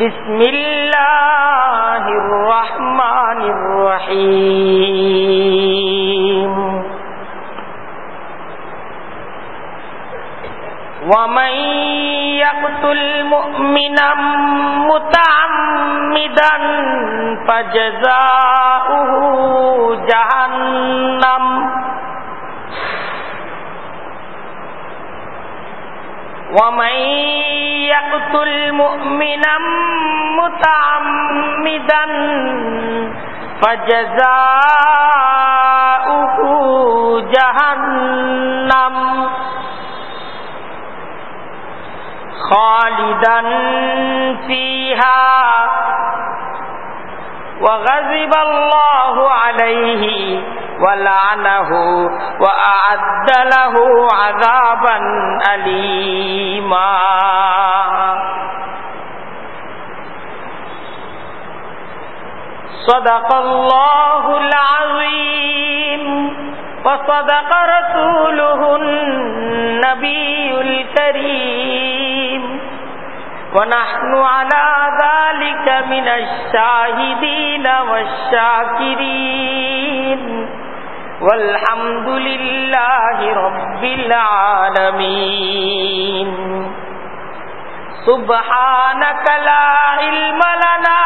بسم الله الرحمن الرحيم ومن يقتل مؤمنا متعمدا فجزاؤه جهنم ومن يقتل مؤمنا متعمدا فجزاؤه جهنم خالدا فيها وغضب الله عليه ولعنه وأعد له عذابا أليما صدق الله العظيم. وصدق رسوله النبي الكريم. ونحن على ذلك من الشاهدين والشاكرين. والحمد لله رب العالمين. سبحانك لا علم لنا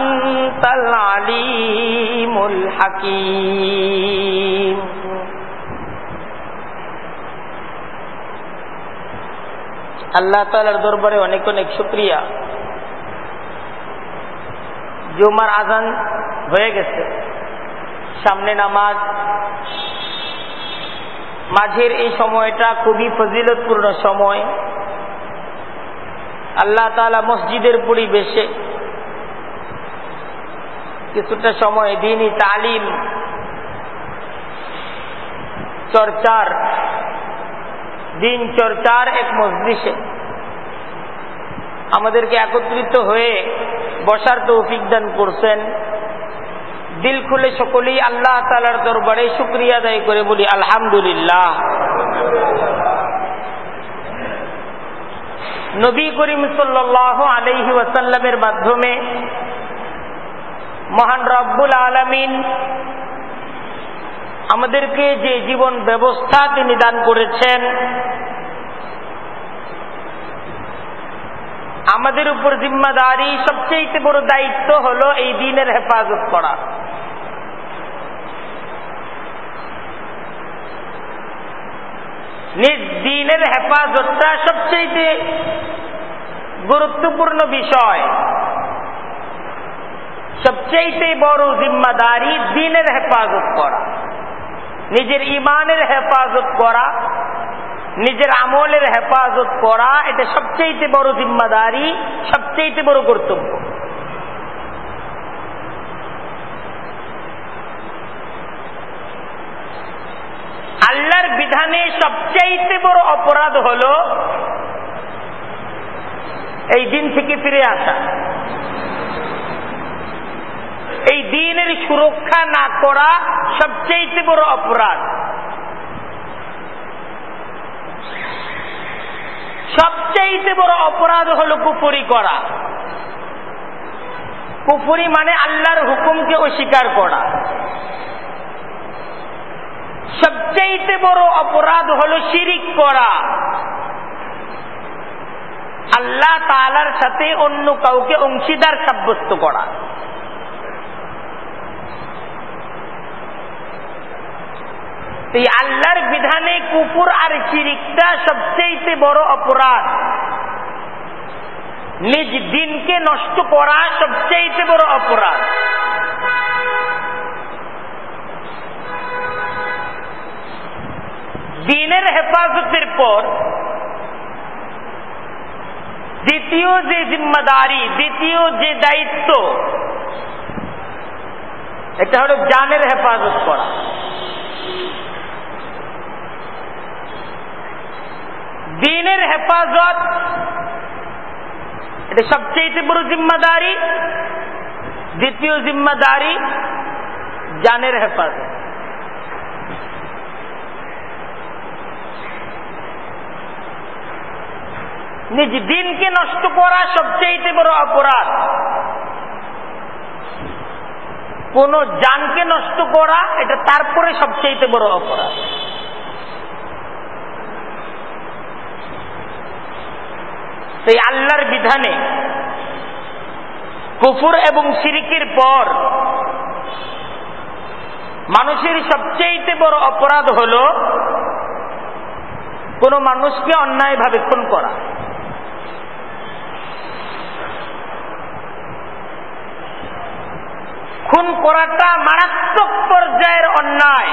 أنت العليم الحكيم আল্লাহ তালার দরবারে অনেক অনেক শুক্রিয়া জুমার আজান হয়ে গেছে সামনে নামাজ মাঝের এই সময়টা খুবই ফজিলতপূর্ণ সময় আল্লাহ তালা মসজিদের পরিবেশে কিছুটা সময় দিনই তালিম, চর্চার, দিন চর্চার এক মসজিষে আমাদেরকে একত্রিত হয়ে বসার তৌফিক দান করছেন। দিল খুলে সকলেই আল্লাহ তালার দরবারে শুক্রিয়া আদায় করে বলি, আলহামদুলিল্লাহ। নবী করিম সাল্লাহ আলহি ওয়াসাল্লামের মাধ্যমে মহান রব্বুল আলমিন আমাদেরকে যে জীবন ব্যবস্থা তিনি দান করেছেন, আমাদের উপর জিম্মাদারি সবচেয়ে বড় দায়িত্ব হলো এই দিনের হেফাজত করা। নিজ দিনের হেফাজতটা সবচেয়ে গুরুত্বপূর্ণ বিষয়। সবচেয়ে বড় জিম্মাদারি দিনের হেফাজত করা। নিজের ইমানের হেফাজত করা, নিজের আমলের হেফাজত করা, এটা সবচেয়ে বড় জিম্মাদারি সবচেয়ে বড় কর্তব্য। আল্লাহর বিধানে সবচেয়ে বড় অপরাধ হল এই দিন থেকে ফিরে আসা। এই দিনের সুরক্ষা না করা সবচাইতে বড় অপরাধ। সবচাইতে বড় অপরাধ হল কুপুরি করা। কুপুরি মানে আল্লাহর হুকুমকে অস্বীকার করা। সবচাইতে বড় অপরাধ হল শিরিক করা। আল্লাহ তালার সাথে অন্য কাউকে অংশীদার সাব্যস্ত করা। এই আল্লাহর বিধানে কুকুর আর চিরিকটা সবচেয়ে বড় অপরাধ। নিজ দিনকে নষ্ট করা সবচেয়ে বড় অপরাধ। দিনের হেফাজতের পর দ্বিতীয় যে জিম্মাদারি, দ্বিতীয় যে দায়িত্ব, এটা হলো জানের হেফাজত করা। দিনের হেফাজত। এটা সবচেয়ে বড় জিম্মাদারি। দ্বিতীয় জিম্মাদারি, জানের হেফাজত। নিজ দিনকে নষ্ট করা সবচেয়ে বড় অপরাধ। কোন জানকে নষ্ট করা, এটা তারপরে সবচেয়ে বড় অপরাধ। সেই আল্লাহর বিধানে কুফুর এবং সিরিকের পর মানুষের সবচেয়ে বড় অপরাধ হল কোন মানুষকে অন্যায়ভাবে খুন করা। খুন করাটা মারাত্মক পর্যায়ের অন্যায়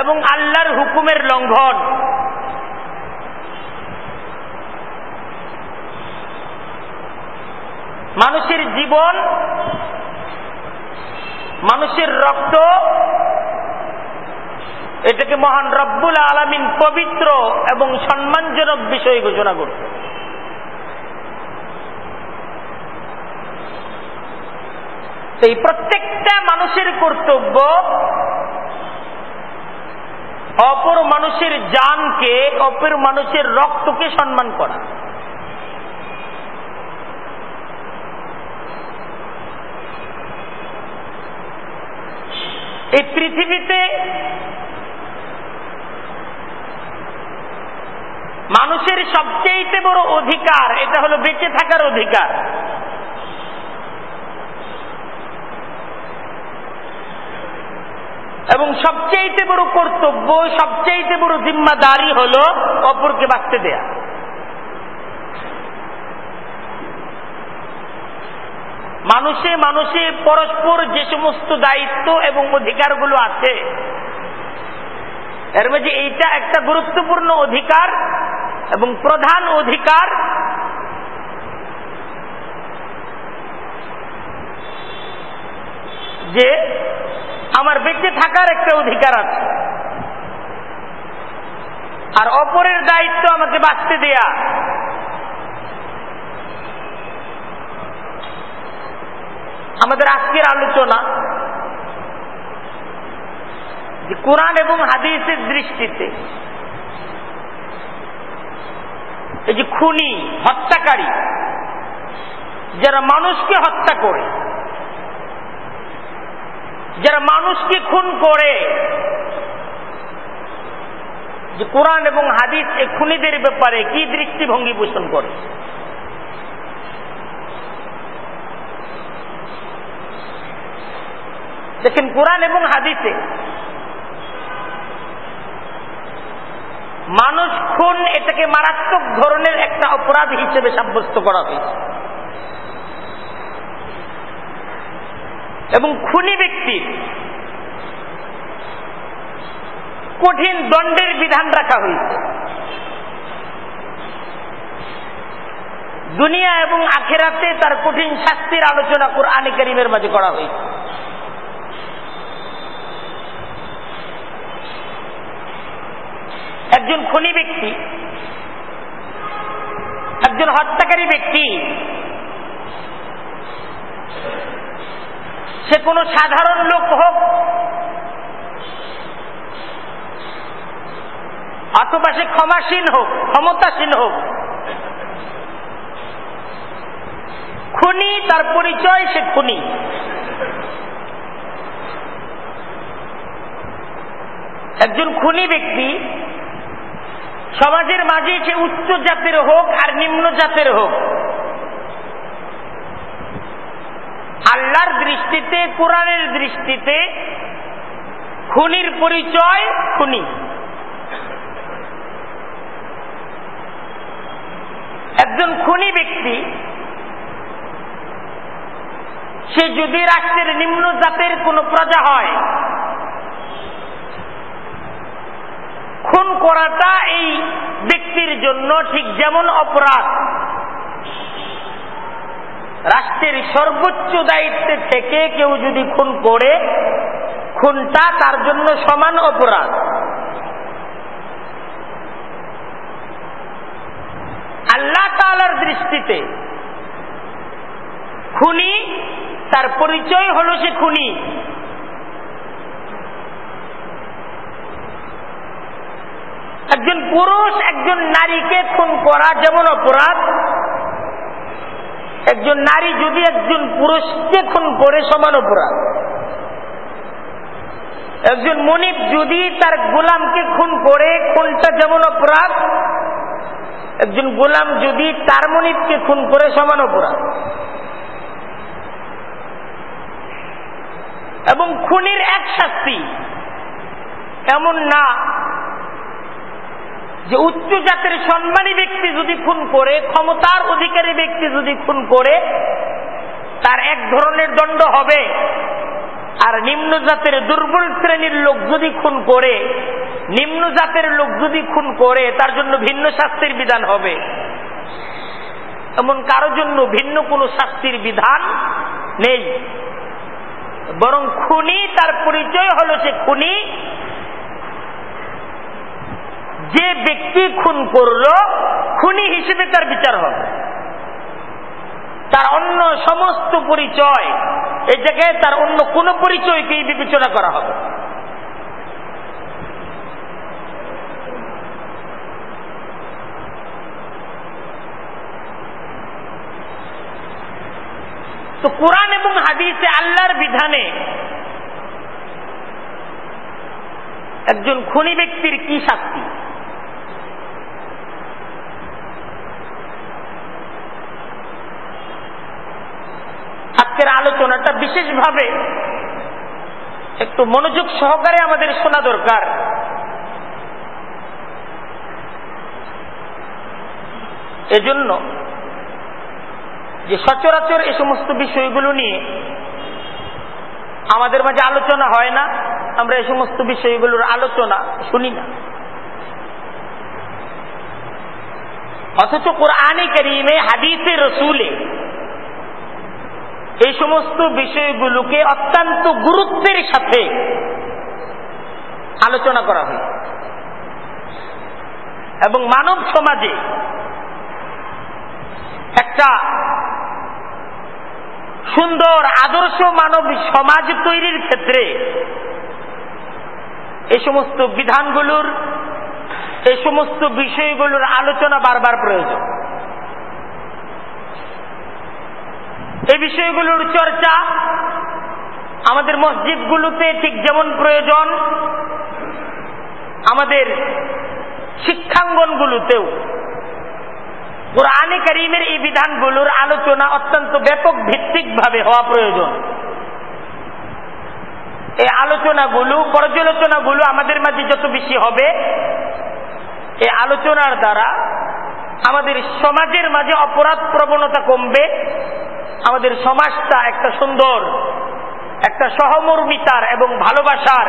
এবং আল্লাহর হুকুমের লঙ্ঘন। মানুষের জীবন, মানুষের রক্ত, এটাকে মহান রব্বুল আলমিন পবিত্র এবং সম্মানজনক বিষয় ঘোষণা করত সেই প্রত্যেকটা মানুষের কর্তব্য অপর মানুষের জানকে, অপর মানুষের রক্তকে সম্মান করা। এই পৃথিবীতে মানুষের সবচেয়ে বড় অধিকার, এটা হলো বেঁচে থাকার অধিকার। এবং সবচেয়ে বড় কর্তব্য, সবচেয়ে বড় জিম্মাদারি হল অপরকে বাঁচতে দেয়া। মানুষে মানুষে পরস্পর যে সমস্ত দায়িত্ব এবং অধিকারগুলো আছে। এর মধ্যে এইটা একটা গুরুত্বপূর্ণ অধিকার এবং প্রধান অধিকার। যে আমার বেঁচে থাকার একটা অধিকার আছে। আর অপরের দায়িত্ব আমাকে বাঁচতে দেয়া। আমাদের আজকের আলোচনা যে কোরআন এবং হাদিসের দৃষ্টিতে এই যে খুনি, হত্যাকারী, যারা মানুষকে হত্যা করে, যারা মানুষকে খুন করে, যে কোরআন এবং হাদিস এই খুনিদের ব্যাপারে কি দৃষ্টিভঙ্গি পোষণ করে? দেখেন কোরআন এবং হাদিসে মানুষ খুন এটাকে মারাত্মক ধরনের একটা অপরাধ হিসেবে সাব্যস্ত করা হয়েছে। এবং খুনি ব্যক্তি কঠিন দণ্ডের বিধান রাখা হয়েছে। দুনিয়া এবং আখেরাতে তার কঠিন শাস্তির আলোচনা কোরআনে করিমের মাঝে করা হয়েছে। খুনি ব্যক্তি, একজন হত্যাকারী ব্যক্তি, সে কোনো সাধারণ লোক হোক, অথবা সে ক্ষমাসীন হোক ক্ষমতাসীন হোক, খুনি তার পরিচয় সে খুনি। একজন খুনি ব্যক্তি সমাজের মাঝে সে উচ্চ জাতের হোক আর নিম্ন জাতের হোক, আল্লাহর দৃষ্টিতে, কোরআনের দৃষ্টিতে খুনির পরিচয় খুনি। একজন খুনি ব্যক্তি, সে যদি রাষ্ট্রের নিম্ন জাতের কোনো প্রজা হয় খুন করাটা এই ব্যক্তির জন্য ঠিক যেমন অপরাধ। রাষ্ট্রের সর্বোচ্চ দায়িত্বে থেকে কেউ যদি খুন করে, খুনটা তার জন্য সমান অপরাধ। আল্লাহ তালার দৃষ্টিতে খুনি, তার পরিচয় হল সে খুনি। একজন পুরুষ, একজন নারীকে খুন করা যেমন অপরাধ, একজন নারী যদি একজন পুরুষকে খুন করে সমান অপরাধ। একজন মনিব যদি তার গোলামকে খুন করে, খুনটা যেমন অপরাধ, একজন গোলাম যদি তার মনিবকে খুন করে সমান অপরাধ। এবং খুনির এক শাস্তি এমন না যে উচ্চ জাতের সম্মানী ব্যক্তি যদি খুন করে, ক্ষমতার অধিকারী ব্যক্তি যদি খুন করে, তার এক ধরনের দণ্ড হবে। আর নিম্ন জাতের দুর্বল শ্রেণির লোক যদি খুন করে নিম্ন জাতের লোক যদি খুন করে, তার জন্য ভিন্ন শাস্তির বিধান হবে। এমন কারোর জন্য ভিন্ন কোনো শাস্তির বিধান নেই। বরং খুনি তার পরিচয় হলো সে খুনি যে ব্যক্তি খুন করল, খুনি হিসেবে তার বিচার হবে। তার অন্য সমস্ত পরিচয় এই জায়গায় তার অন্য কোন পরিচয়কেই বিবেচনা করা হবে। তো কোরআন এবং হাদিসে আল্লাহর বিধানে একজন খুনি ব্যক্তির কি শাস্তি? আজকের আলোচনাটা বিশেষভাবে একটু মনোযোগ সহকারে আমাদের শোনা দরকার। এজন্য যে সচরাচর এ সমস্ত বিষয়গুলো নিয়ে আমাদের মাঝে আলোচনা হয় না, আমরা এই সমস্ত বিষয়গুলোর আলোচনা শুনি না। অথচ কোরআনে করিমে, হাদিসে, রসুলে এই সমস্ত বিষয়গুলোকে অত্যন্ত গুরুত্বের সাথে আলোচনা করা হয় এবং মানব সমাজে একটা সুন্দর আদর্শ মানব সমাজ তৈরির ক্ষেত্রে এই সমস্ত বিধানগুলোর এই সমস্ত বিষয়গুলোর আলোচনা বারবার প্রয়োজন। এই বিষয়গুলোর চর্চা আমাদের মসজিদগুলোতে ঠিক যেমন প্রয়োজন, আমাদের শিক্ষাঙ্গনগুলোতেও। কোরআনে করিমের এই বিধানগুলোর আলোচনা অত্যন্ত ব্যাপক ভিত্তিকভাবে হওয়া প্রয়োজন। এই আলোচনাগুলো, পর্যালোচনাগুলো আমাদের মাঝে যত বেশি হবে, এই আলোচনার দ্বারা আমাদের সমাজের মাঝে অপরাধ প্রবণতা কমবে। আমাদের সমাজটা একটা সুন্দর, একটা সহমর্মিতার এবং ভালোবাসার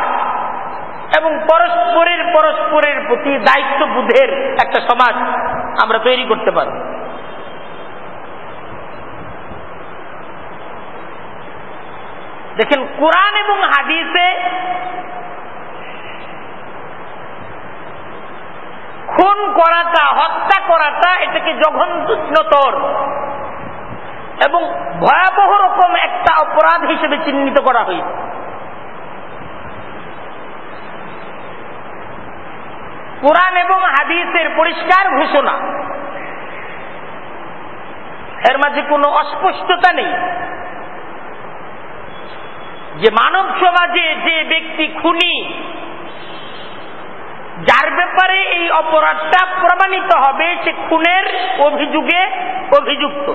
এবং পরস্পরের পরস্পরের প্রতি দায়িত্ববোধের একটা সমাজ আমরা তৈরি করতে পারব। দেখেন, কোরআন এবং হাদিসে খুন করাটা, হত্যা করাটা এটাকে জঘন্যতর এবং ভয়াবহ রকম একটা অপরাধ হিসেবে চিহ্নিত করা হয়েছে। কোরআন এবং হাদিসের পরিষ্কার ঘোষণা। এর মাঝে কোনো অস্পষ্টতা নেই। যে মানব সমাজে যে ব্যক্তি খুনি, যার ব্যাপারে এই অপরাধটা প্রমাণিত হবে, সে খুনের অভিযোগে অভিযুক্ত।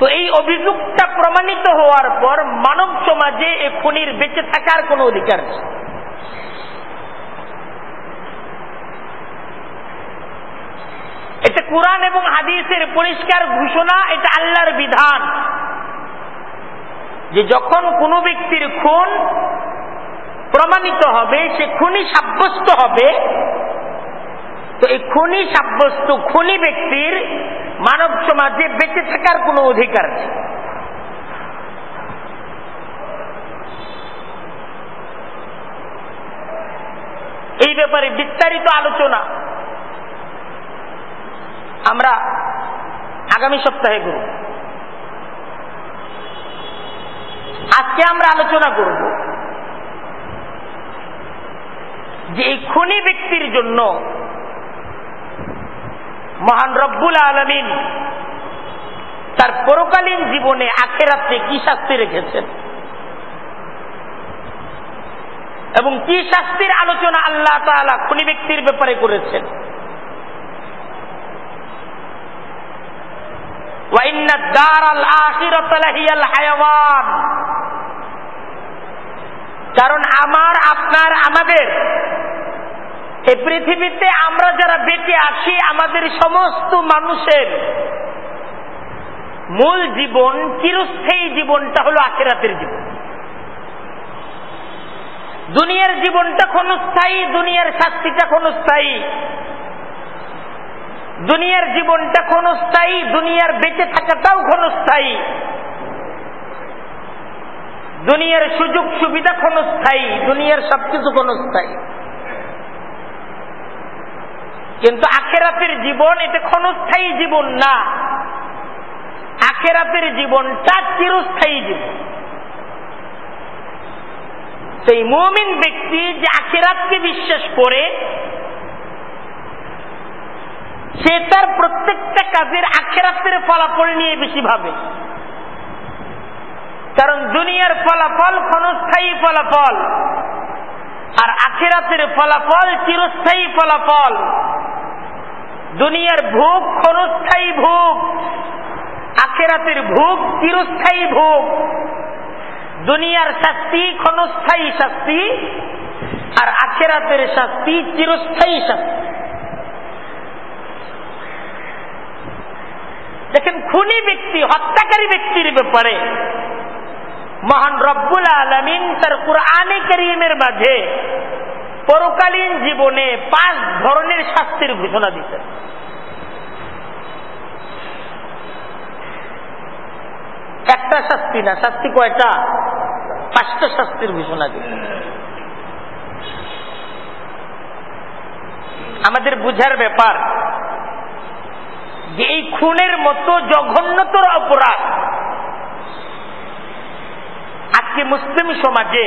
তো এই অভিযোগটা প্রমাণিত হওয়ার পর মানব সমাজে এ খুনির বেঁচে থাকার কোনো অধিকার নেই। এটা কোরআন এবং হাদিসের পরিষ্কার ঘোষণা, এটা আল্লাহর বিধান। যে যখন কোনো ব্যক্তির খুন প্রমাণিত হবে, সে খুনি সাব্যস্ত হবে, তো এই খুনি সাব্যস্ত খুনি ব্যক্তির মানব সমাজে বেঁচে থাকার কোনো অধিকার নেই। এই ব্যাপারে বিস্তারিত আলোচনা আমরা আগামী সপ্তাহে করব। আজকে আমরা আলোচনা করব যে এই খুনি ব্যক্তির জন্য মহান রব্বুল আলমিন তার পরকালীন জীবনে আখেরাতে কি শাস্তি রেখেছেন? এবং কি শাস্তির আলোচনা আল্লাহ তালা খুনি ব্যক্তির ব্যাপারে করেছেন? কারণ আমার, আপনার, আমাদের এই পৃথিবীতে আমরা যারা বেঁচে আছি, আমাদের সমস্ত মানুষের মূল জীবন, চিরস্থায়ী জীবনটা হলো আখেরাতের জীবন। দুনিয়ার জীবনটা ক্ষণস্থায়ী দুনিয়ার শাস্তিটা ক্ষণস্থায়ী দুনিয়ার জীবনটা ক্ষণস্থায়ী দুনিয়ার বেঁচে থাকাটাও ক্ষণস্থায়ী দুনিয়ার সুযোগ সুবিধা ক্ষণস্থায়ী দুনিয়ার সবকিছু ক্ষণস্থায়ী কিন্তু আখেরাতের জীবন এটা ক্ষণস্থায়ী জীবন না। আখেরাতের জীবনটা চিরস্থায়ী জীবন। সেই মুমিন ব্যক্তি যে আখেরাতকে বিশ্বাস করে, সে তার প্রত্যেকটা কাজের আখেরাতের ফলাফল নিয়ে বেশি ভাবে। কারণ দুনিয়ার ফলাফল ক্ষণস্থায়ী ফলাফল, আর আখেরাতের ফলাফল চিরস্থায়ী ফলাফল। দুনিয়ার ভোগ ক্ষণস্থায়ী ভোগ, আখেরাতের ভোগ চিরস্থায়ী ভোগ। দুনিয়ার শাস্তি ক্ষণস্থায়ী শাস্তি, আর আখেরাতের শাস্তি চিরস্থায়ী শাস্তি। দেখেন, খুনি ব্যক্তি, হত্যাকারী ব্যক্তির ব্যাপারে মহান রব্বুল আলমিন তার কোরআনে করিমের মাঝে পরকালীন জীবনে পাঁচ ধরনের শাস্তির ঘোষণা দিতেন একটা শাস্তি না, শাস্তি কয়টা? পাঁচটা শাস্তির ঘোষণা দিতেন আমাদের বুঝার ব্যাপার, যে এই খুনের মতো জঘন্যতর অপরাধ আজকে মুসলিম সমাজে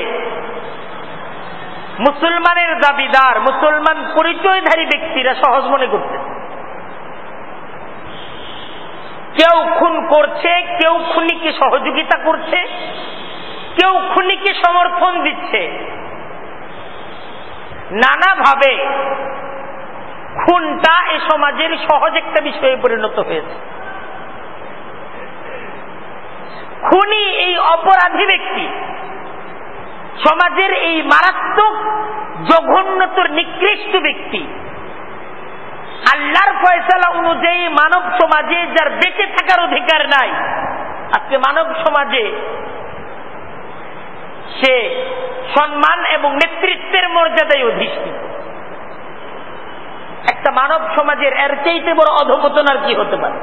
মুসলমানের দাবিদার, মুসলমান পরিচয়ধারী ব্যক্তিরা সহজ মনে করছে। কেউ খুন করছে, কেউ খুনিকে সহযোগিতা করছে, কেউ খুনিকে সমর্থন দিচ্ছে। নানাভাবে খুনটা এ সমাজের সহজ একটা বিষয়ে পরিণত হয়েছে। খুনি এই অপরাধী ব্যক্তি সমাজের এই মারাত্মক জঘন্যতর নিকৃষ্ট ব্যক্তি, আল্লাহর ফয়সালা অনুযায়ী মানব সমাজে যার বেঁচে থাকার অধিকার নাই, আজকে মানব সমাজে সে সম্মান এবং নেতৃত্বের মর্যাদায় অধিষ্ঠিত। একটা মানব সমাজের এর চাইতে বড় অধপতন আর কি হতে পারে?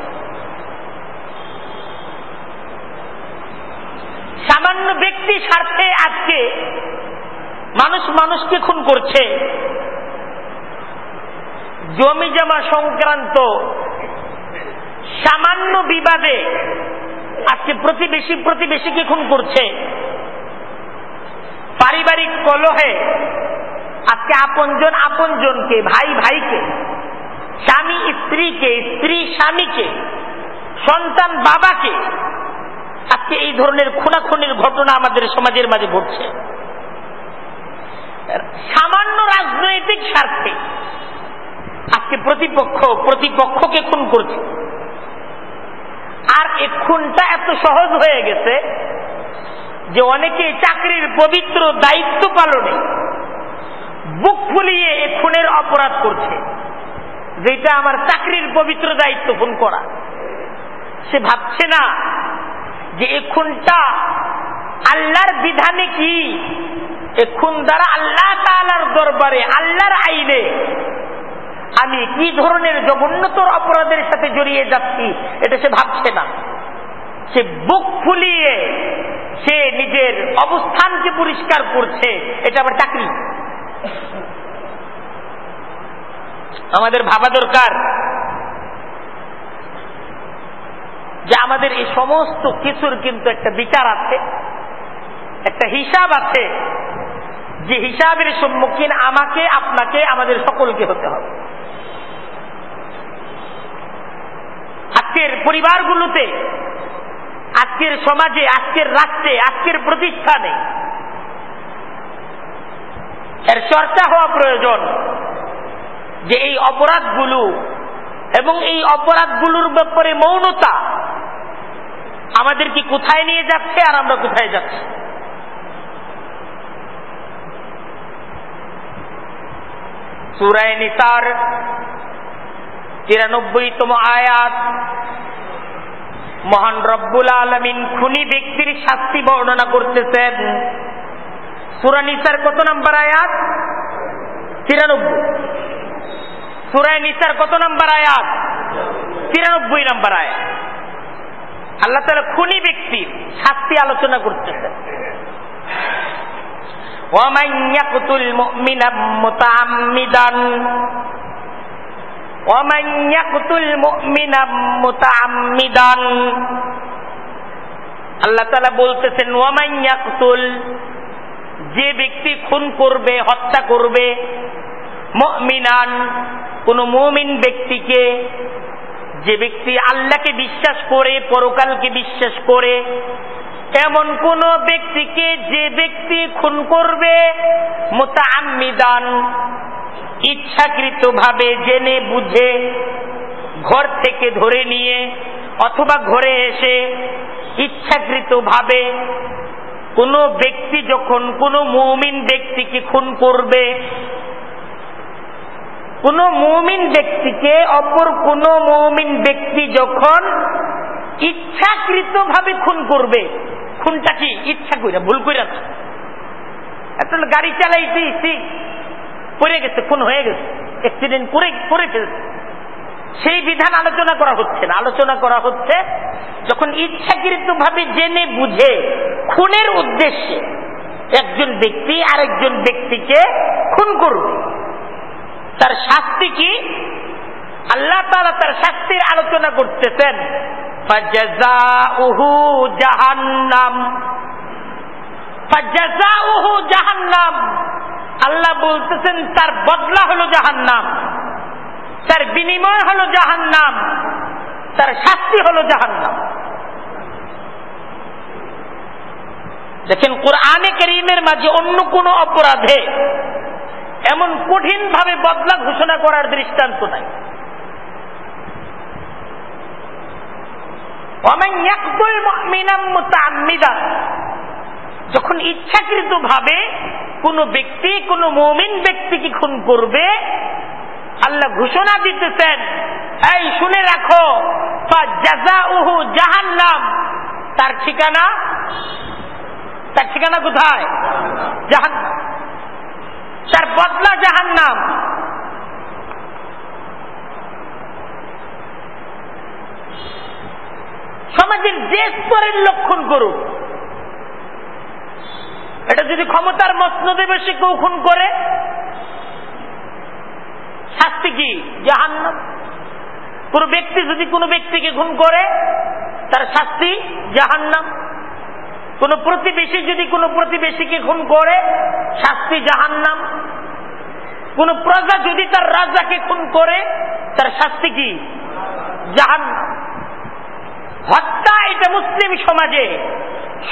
সামান্য ব্যক্তি স্বার্থে আজকে মানুষ মানুষকে খুন করছে। জমি জমা সংক্রান্ত সামান্য বিবাদে আজকে প্রতিবেশী প্রতিবেশীকে খুন করছে। পারিবারিক কলহে আজকে আপনজন আপনজনকে, ভাই ভাইকে, স্বামী স্ত্রীকে, স্ত্রী স্বামীকে, সন্তান বাবাকে আজকে এই ধরনের খুনাখুনির ঘটনা আমাদের সমাজের মাঝে ঘটছে। সামান্য রাজনৈতিক স্বার্থে আজকে প্রতিপক্ষ, প্রতিপক্ষকে খুন করছে। আর এই খুনটা এত সহজ হয়ে গেছে যে অনেকে চাকরির পবিত্র দায়িত্ব পালনে বুক ফুলিয়ে এ খুনের অপরাধ করছে। যেটা আমার চাকরির পবিত্র দায়িত্ব খুন করা। সে ভাবছে না যে এ খুনটা আল্লাহর বিধানে কি? এ খুন দ্বারা আল্লাহ তালার দরবারে, আল্লাহর আইনে আমি কি ধরনের জঘন্যতর অপরাধের সাথে জড়িয়ে যাচ্ছি, এটা সে ভাবছে না। সে বুক ফুলিয়ে সে নিজের অবস্থানকে পরিষ্কার করছে, এটা আবার চাকরি। আমাদের ভাবা দরকার। যে আমাদের এই সমস্ত কিছুর কিন্তু একটা বিচার আছে, একটা হিসাব আছে, যে হিসাবের সম্মুখীন আমাকে, আপনাকে, আমাদের সকলকে হতে হবে। আজকের পরিবারগুলোতে, আজকের সমাজে, আজকের রাষ্ট্রে, আজকের প্রতিষ্ঠানে এর চর্চা হওয়া প্রয়োজন যে এই অপরাধগুলো এবং এই অপরাধগুলোর ব্যাপারে মৌনতা আমাদেরকে কোথায় নিয়ে যাচ্ছে আর আমরা কোথায় যাচ্ছি? সুরায় তিরানব্বইতম আয়াত। মহান রব্বুল আলমিন খুনি ব্যক্তির শাস্তি বর্ণনা করতেছেন। সুরা নিসার কত নাম্বার আয়াত? তিরানব্বই। সুরায় নিসার কত নাম্বার আয়াত? তিরানব্বই নাম্বার আয়াত। আল্লাহ তালা খুনি ব্যক্তির শাস্তি আলোচনা করতেছেন আল্লাহ তালা বলতেছেন ওয়ামাইয়াকুল যে ব্যক্তি খুন করবে, হত্যা করবে মিনান কোন মুমিন ব্যক্তিকে যে ব্যক্তি আল্লাহকে বিশ্বাস করে, পরকালকে বিশ্বাস করে, এমন কোন ব্যক্তিকে যে ব্যক্তি খুন করবে মোতামিদান ইচ্ছাকৃত ভাবে জেনে বুঝে, ঘর থেকে ধরে নিয়ে অথবা ঘরে এসে ইচ্ছাকৃত ভাবে কোন ব্যক্তি যখন কোন মৌমিন ব্যক্তিকে খুন করবে কোন মৌমিন ব্যক্তিকে অপর কোন মৌমিন ব্যক্তি যখন ইচ্ছাকৃত ভাবে খুন করবে, খুনটা কি? ইচ্ছা কইরা, ভুল কইরা আসলে গাড়ি চালাইছি পড়ে গেছে, খুন হয়ে গেছে অ্যাক্সিডেন্ট করে করে ফেলছে। সেই বিধান আলোচনা করা হচ্ছে না। আলোচনা করা হচ্ছে, যখন ইচ্ছাকৃত ভাবে জেনে বুঝে খুনের উদ্দেশ্যে একজন ব্যক্তি আরেকজন ব্যক্তিকে খুন করবে তার শাস্তি কি? আল্লাহ তারা তার শাস্তির আলোচনা করতেছেন। আল্লাহ বলতেছেন, তার বদলা হলো জাহান্নাম। তার বিনিময় হলো জাহান্নাম। তার শাস্তি হলো জাহান্নাম। দেখেন, কোরআনে করিমের মাঝে অন্য কোন অপরাধে এমন কঠিন ভাবে বদলা ঘোষণা করার দৃষ্টান্ত নাই। যখন ইচ্ছাকৃত ভাবে কোন ব্যক্তি, কোন মমিন ব্যক্তিকে খুন করবে, আল্লাহ ঘোষণা দিতেছেন, এই শুনে রাখো জাহান নাম তার ঠিকানা? তার ঠিকানা কোথায়? জাহান তার বদলা জাহান নাম সমাজের স্তরের লক্ষণ করুক এটা যদি ক্ষমতার মসনদে বসে কেউ খুন করে, শাস্তি কি? জাহান্নাম। কোন ব্যক্তি যদি কোনো ব্যক্তিকে খুন করে, তার শাস্তি জাহান্নাম। কোন প্রতিবেশী যদি কোনো প্রতিবেশীকে খুন করে, শাস্তি জাহান্নাম। কোন প্রজা যদি তার রাজাকে খুন করে, তার শাস্তি কি? জাহান্নাম হত্যা এটা মুসলিম সমাজে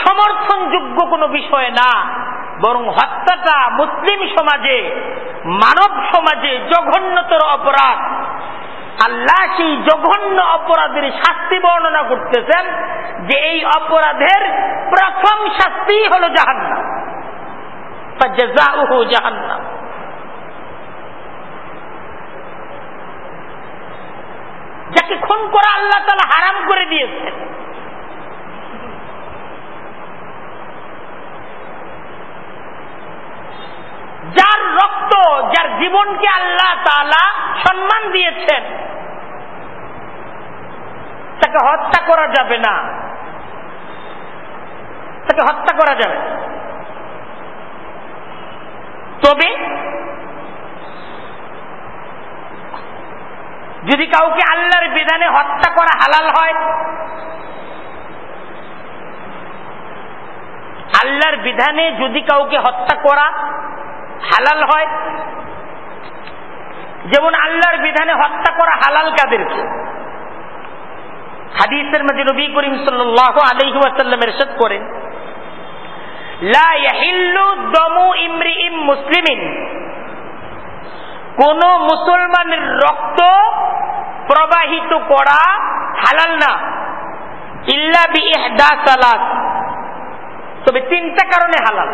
সমর্থনযোগ্য কোনো বিষয় না, বরং হত্যাটা মুসলিম সমাজে, মানব সমাজে জঘন্যতর অপরাধ। আল্লাহ সেই জঘন্য অপরাধের শাস্তি বর্ণনা করতেছেন যে এই অপরাধের প্রথম শাস্তি হল জাহান্নাম। জাহান্নাম। যাকে খুন করা আল্লাহ তালা হারাম করে দিয়েছেন যার রক্ত, যার জীবনকে আল্লাহ তালা সম্মান দিয়েছেন, তাকে হত্যা করা যাবে না। তাকে হত্যা করা যাবে তবে যদি কাউকে আল্লাহর বিধানে হত্যা করা হালাল হয়, আল্লাহর বিধানে যদি কাউকে হত্যা করা হালাল হয়, যেমন আল্লাহর বিধানে হত্যা করা হালাল কাদেরকে। হাদিসের মধ্যে নবী করিম সাল্লাহ আলহি ওয়াসাল্লাম এরশাদ করেন, লা ইয়াহিল্লু দমু ইমরি ইম মুসলিমিন। কোন মুসলমানের রক্ত প্রবাহিত করা হালাল না। তবে তিনটা কারণে হালাল।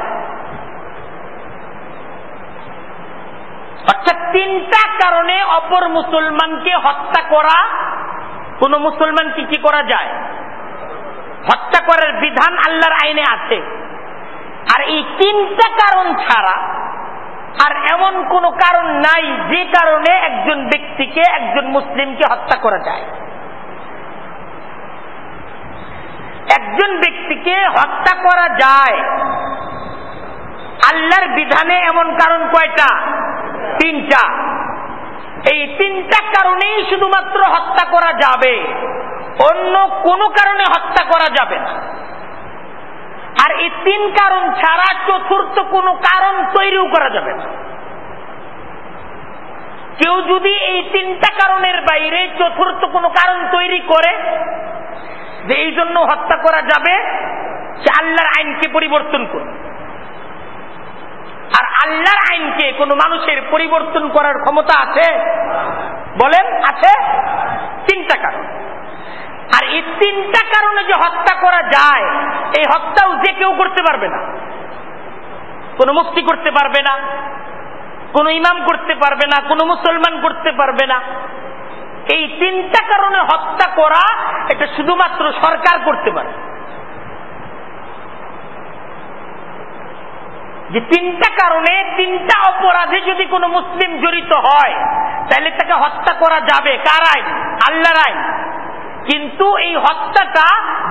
অর্থাৎ তিনটা কারণে অপর মুসলমানকে হত্যা করা, কোন মুসলমানকে কি করা যায়? হত্যা করার বিধান আল্লাহর আইনে আছে। আর এই তিনটা কারণ ছাড়া আর এমন কোন কারণ নাই যে কারণে একজন ব্যক্তিকে, একজন মুসলিমকে হত্যা করা যায়। একজন ব্যক্তিকে হত্যা করা যায়। আল্লাহর বিধানে এমন কারণ কয়টা? তিনটা। এই তিনটা কারণেই শুধুমাত্র হত্যা করা যাবে। অন্য কোনো কারণে হত্যা করা যাবে না। আর এই তিন কারণ ছাড়া চতুর্থ কোনো কারণ তৈরিও করা যাবে না। কেউ যদি এই তিনটা কারণের বাইরে চতুর্থ কোনো কারণ তৈরি করে যে এই জন্য হত্যা করা যাবে, সে আল্লাহর আইনকে পরিবর্তন করবে। আর আল্লাহর আইনকে কোন মানুষের পরিবর্তন করার ক্ষমতা আছে? বলেন, আছে তিনটা কারণ। আর এই তিনটা কারণে যে হত্যা করা যায়, এই হত্যাও যে কেউ করতে পারবে না। কোন মুক্তি করতে পারবে না, কোন ইমাম করতে পারবে না, কোন মুসলমান করতে পারবে না। এই তিনটা কারণে হত্যা করা, এটা শুধুমাত্র সরকার করতে পারে। যে তিনটা কারণে, তিনটা অপরাধে যদি কোনো মুসলিম জড়িত হয়, তাহলে তাকে হত্যা করা যাবে। কার আইন? আল্লাহর আইন। কিন্তু এই হত্যাটা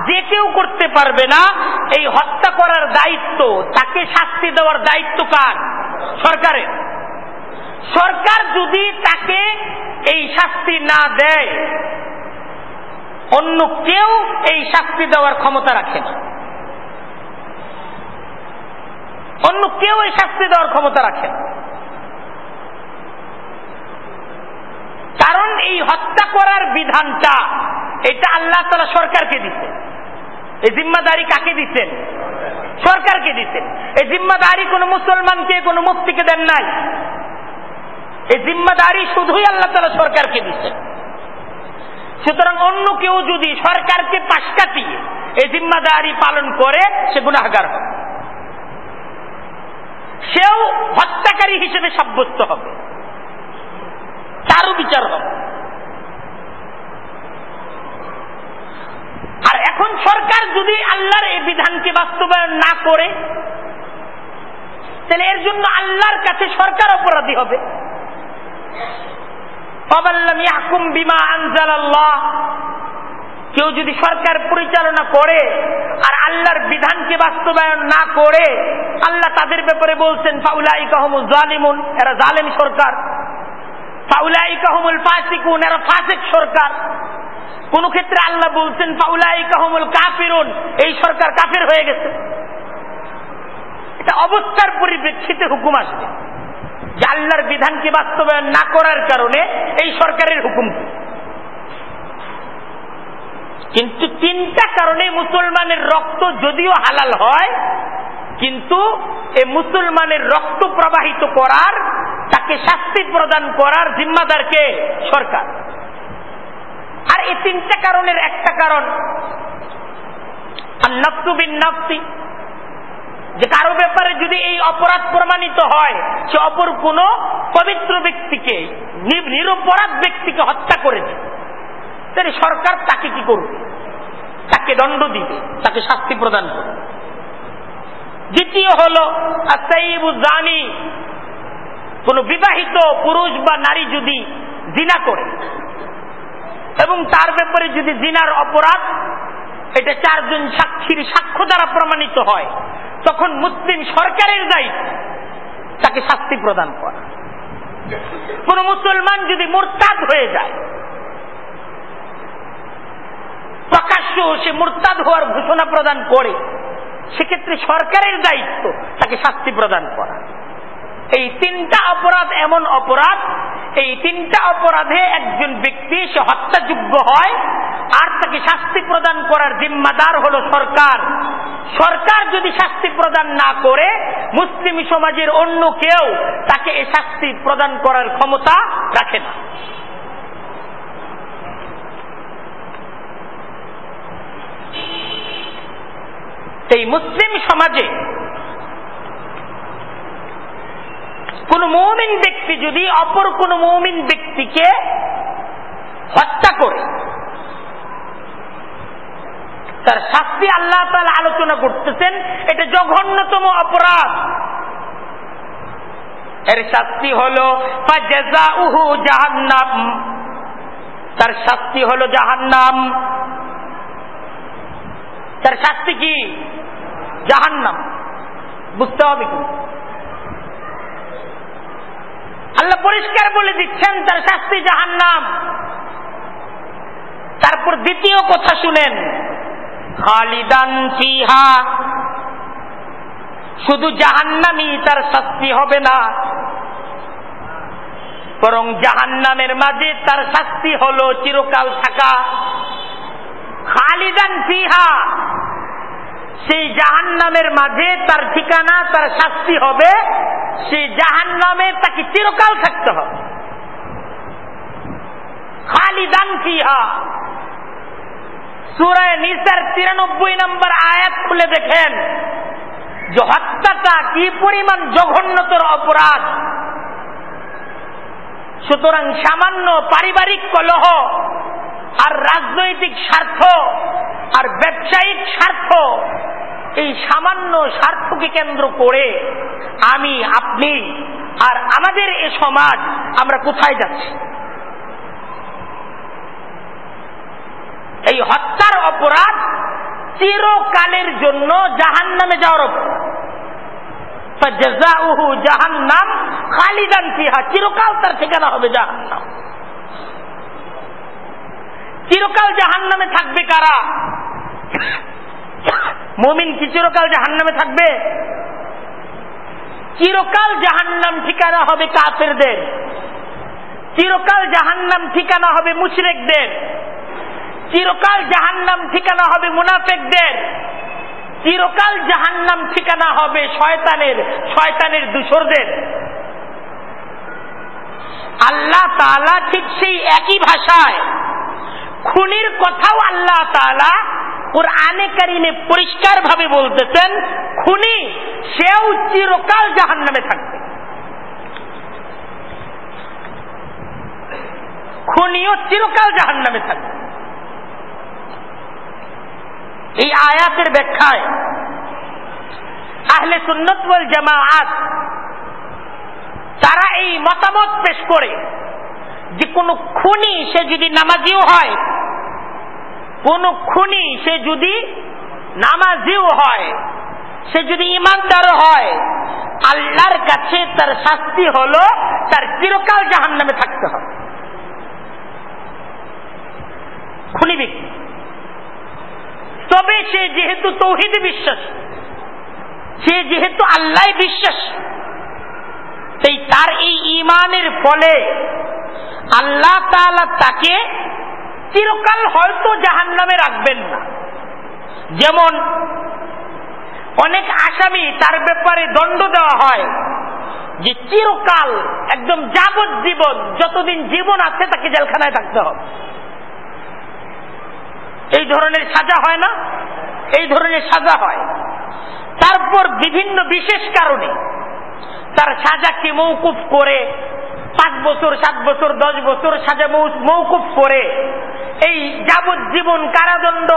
যে কেউ করতে পারবে না, এই হত্যা করার দায়িত্ব, তাকে শাস্তি দেওয়ার দায়িত্ব কার? সরকারের। সরকার যদি তাকে এই শাস্তি না দেয়, অন্য কেউ এই শাস্তি দেওয়ার ক্ষমতা রাখে না। অন্য কেউ এই শাস্তি দেওয়ার ক্ষমতা রাখে না। কারণ এই হত্যা করার বিধানটা এটা আল্লাহ তালা সরকারকে দিচ্ছে এই জিম্মাদারি কাকে দিচ্ছেন সরকারকে দিচ্ছেন এই জিম্মাদারি কোন মুসলমানকে, কোন মুক্তিকে দেন নাই। এই জিম্মাদারি শুধুই আল্লাহ তালা সরকারকে দিচ্ছেন সুতরাং অন্য কেউ যদি সরকারকে পাশ কাটিয়ে এই জিম্মাদারি পালন করে, সে গুণাগার হবে। সেও হত্যাকারী হিসেবে সাব্যস্ত হবে। তারও বিচার হবে আর এখন সরকার যদি আল্লাহর এই বিধানকে বাস্তবায়ন না করে, তাহলে এর জন্য আল্লাহর কাছে সরকার অপরাধী হবে। বিমা আনজাল আল্লাহ কেউ যদি সরকার পরিচালনা করে আর আল্লাহর বিধানকে বাস্তবায়ন না করে, আল্লাহ তাদের ব্যাপারে বলছেন ফাউলাই কাহমুল জালিমুন, এরা জালেম সরকার। ফাউলাই কাহমুল ফাসিকুন, এরা ফাসেক সরকার। কোন ক্ষেত্রে আল্লাহ বলছেন ফাউলাই কাহমুল কাফিরুন, এই সরকার কাফের হয়ে গেছে। এটা অবস্থার পরিপ্রেক্ষিতে হুকুম আসবে। যে আল্লাহর বিধানকে বাস্তবায়ন না করার কারণে এই সরকারের হুকুম। কিন্তু তিনটা কারণে মুসলমানের রক্ত যদিও হালাল হয়, কিন্তু এ মুসলমানের রক্ত প্রবাহিত করার, তাকে শাস্তি প্রদান করার জিম্মাদারকে সরকার। আর এই তিনটা কারণের একটা কারণ। যে কারও ব্যাপারে যদি এই অপরাধ প্রমাণিত হয়, সে অপর কোন পবিত্র ব্যক্তিকে নিরপরাধ ব্যক্তিকে হত্যা করেছে তাহলে সরকার তাকে কি করবে? তাকে দণ্ড দিবে, তাকে শাস্তি প্রদান করবে। দ্বিতীয় হল জানি কোন বিবাহিত পুরুষ বা নারী যদি জিনা করে এবং তার ব্যাপারে যদি জিনার অপরাধ, এটা চারজন সাক্ষীর সাক্ষ্য দ্বারা প্রমাণিত হয়, তখন মুসলিম সরকারের দায়িত্ব তাকে শাস্তি প্রদান করা। কোন মুসলমান যদি মোরতাদ হয়ে যায়, প্রকাশ্য সে মোরতাদ হওয়ার ঘোষণা প্রদান করে, সেক্ষেত্রে সরকারের দায়িত্ব তাকে শাস্তি প্রদান করা। এই তিনটা অপরাধ এমন অপরাধ, এই তিনটা অপরাধে একজন ব্যক্তি সে হত্যাযোগ্য হয়, আর তাকে শাস্তি প্রদান করার জিম্মাদার হল সরকার। সরকার যদি শাস্তি প্রদান না করে, মুসলিম সমাজের অন্য কেউ তাকে এই শাস্তি প্রদান করার ক্ষমতা রাখে না। এই মুসলিম সমাজে কোন মৌমিন ব্যক্তি যদি অপর কোন মৌমিন ব্যক্তিকে হত্যা করে, তার শাস্তি আল্লাহ তালা আলোচনা করতেছেন, এটা জঘন্যতম অপরাধ। এর শাস্তি হল উহু জাহান্নাম। তার শাস্তি হল জাহান্নাম। তার শাস্তি কি? জাহান্নাম। বুঝতে হবে কি আল্লাহ পরিষ্কার বলে দিচ্ছেন, তার শাস্তি জাহান্নাম। তারপর দ্বিতীয় কথা শুনেন, খালিদান ফিহা। শুধু জাহান্নামই তার শাস্তি হবে না, বরং জাহান্নামের মাঝে তার শাস্তি হলো চিরকাল থাকা। খালিদান ফিহা। সেই জাহান নামের মাঝে তার ঠিকানা, তার শাস্তি হবে। সেই জাহান নামে তাকে চিরকাল থাকতে হবে। খালিদান সুরায় নিসার তিরানব্বই নম্বর আয়াত খুলে দেখেন যে হত্যাটা কি পরিমাণ জঘন্যতর অপরাধ। সুতরাং সামান্য পারিবারিক কলহ আর রাজনৈতিক স্বার্থ আর ব্যবসায়িক স্বার্থ, এই সামান্য স্বার্থকে কেন্দ্র করে আমি, আপনি আর আমাদের এ সমাজ আমরা কোথায় যাচ্ছি? এই হত্যার অপরাধ চিরকালের জন্য জাহান নামে যাওয়ার অপরাধ। জাহান নাম খালিদান ফিহা, চিরকাল তার ঠিকানা হবে জাহান নাম চিরকাল জাহান নামে থাকবে কারা? মমিন কি চিরকাল জাহান নামে থাকবে? চিরকাল জাহান্নাম ঠিকানা হবে কাফেরদের। চিরকাল জাহান্নাম ঠিকানা হবে মুশরেকদের। চিরকাল জাহান্নাম ঠিকানা হবে মুনাফেকদের। চিরকাল জাহান্নাম ঠিকানা হবে শয়তানের শয়তানের দূষরদের। আল্লাহ তালা ঠিক সেই একই ভাষায় খুনির কথাও আল্লাহ ওর আনে কারিমে পরিষ্কার ভাবে বলতেছেন, খুনি সেও চিরকাল জাহান নামে থাকবে। খুনিও চিরকাল জাহান নামে থাকবে। এই আয়াতের ব্যাখ্যায় আহলে সুন্নত ওয়াল জামাআত, তারা এই মতামত পেশ করে যে কোন খুনি সে যদি নামাজিও হয় কোন খুনি, সে যদি নামাজিও হয়, সে যদি ইমানদার হয়, আল্লাহর কাছে তার শাস্তি হলো তার চিরকাল জাহান নামে থাকতে হবে। খুনি তবে সে যেহেতু তৌহিদে বিশ্বাস, সে যেহেতু আল্লাহ বিশ্বাস সেই তার এই ইমানের ফলে আল্লাহ তাকে চিরকাল হয়তো জাহান নামে রাখবেন না। যেমন অনেক আসামি তার ব্যাপারে দণ্ড দেওয়া হয় যে চিরকাল একদম যাবজ্জীবন যতদিন জীবন আছে তাকে জেলখানায় থাকতে হবে। এই ধরনের সাজা হয় না, এই ধরনের সাজা হয়। তারপর বিভিন্ন বিশেষ কারণে তার সাজাকে মৌকুফ করে পাঁচ বছর, সাত বছর, দশ বছর সাজা মৌকুফ করে এই যাবজ্জীবন কারাদণ্ড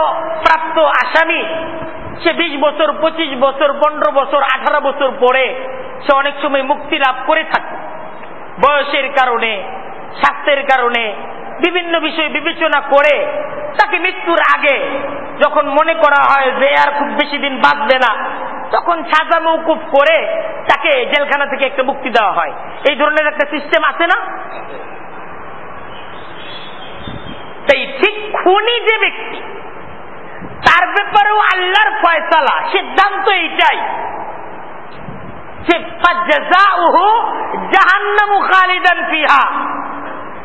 প্রাপ্ত আসামি, সে বিশ বছর, পঁচিশ বছর, পনেরো বছর, আঠারো বছর পরে সে অনেক সময় মুক্তি লাভ করে থাকে। বয়সের কারণে স্বাস্থ্যের কারণে বিভিন্ন বিষয় বিবেচনা করে তাকে মৃত্যুর আগে যখন মনে করা হয় যে আর খুব বেশি দিন বাঁচবে না, তখন সাজা মৌকুফ করে তাকে জেলখানা থেকে একটা মুক্তি দেওয়া হয়। এই ধরনের একটা সিস্টেম আছে না? তাই ঠিক খুনি যে ব্যক্তি, তার ব্যাপারেও আল্লাহর ফয়সালা, সিদ্ধান্ত এইটাই। জাহান্নামু খালিদান ফিহা।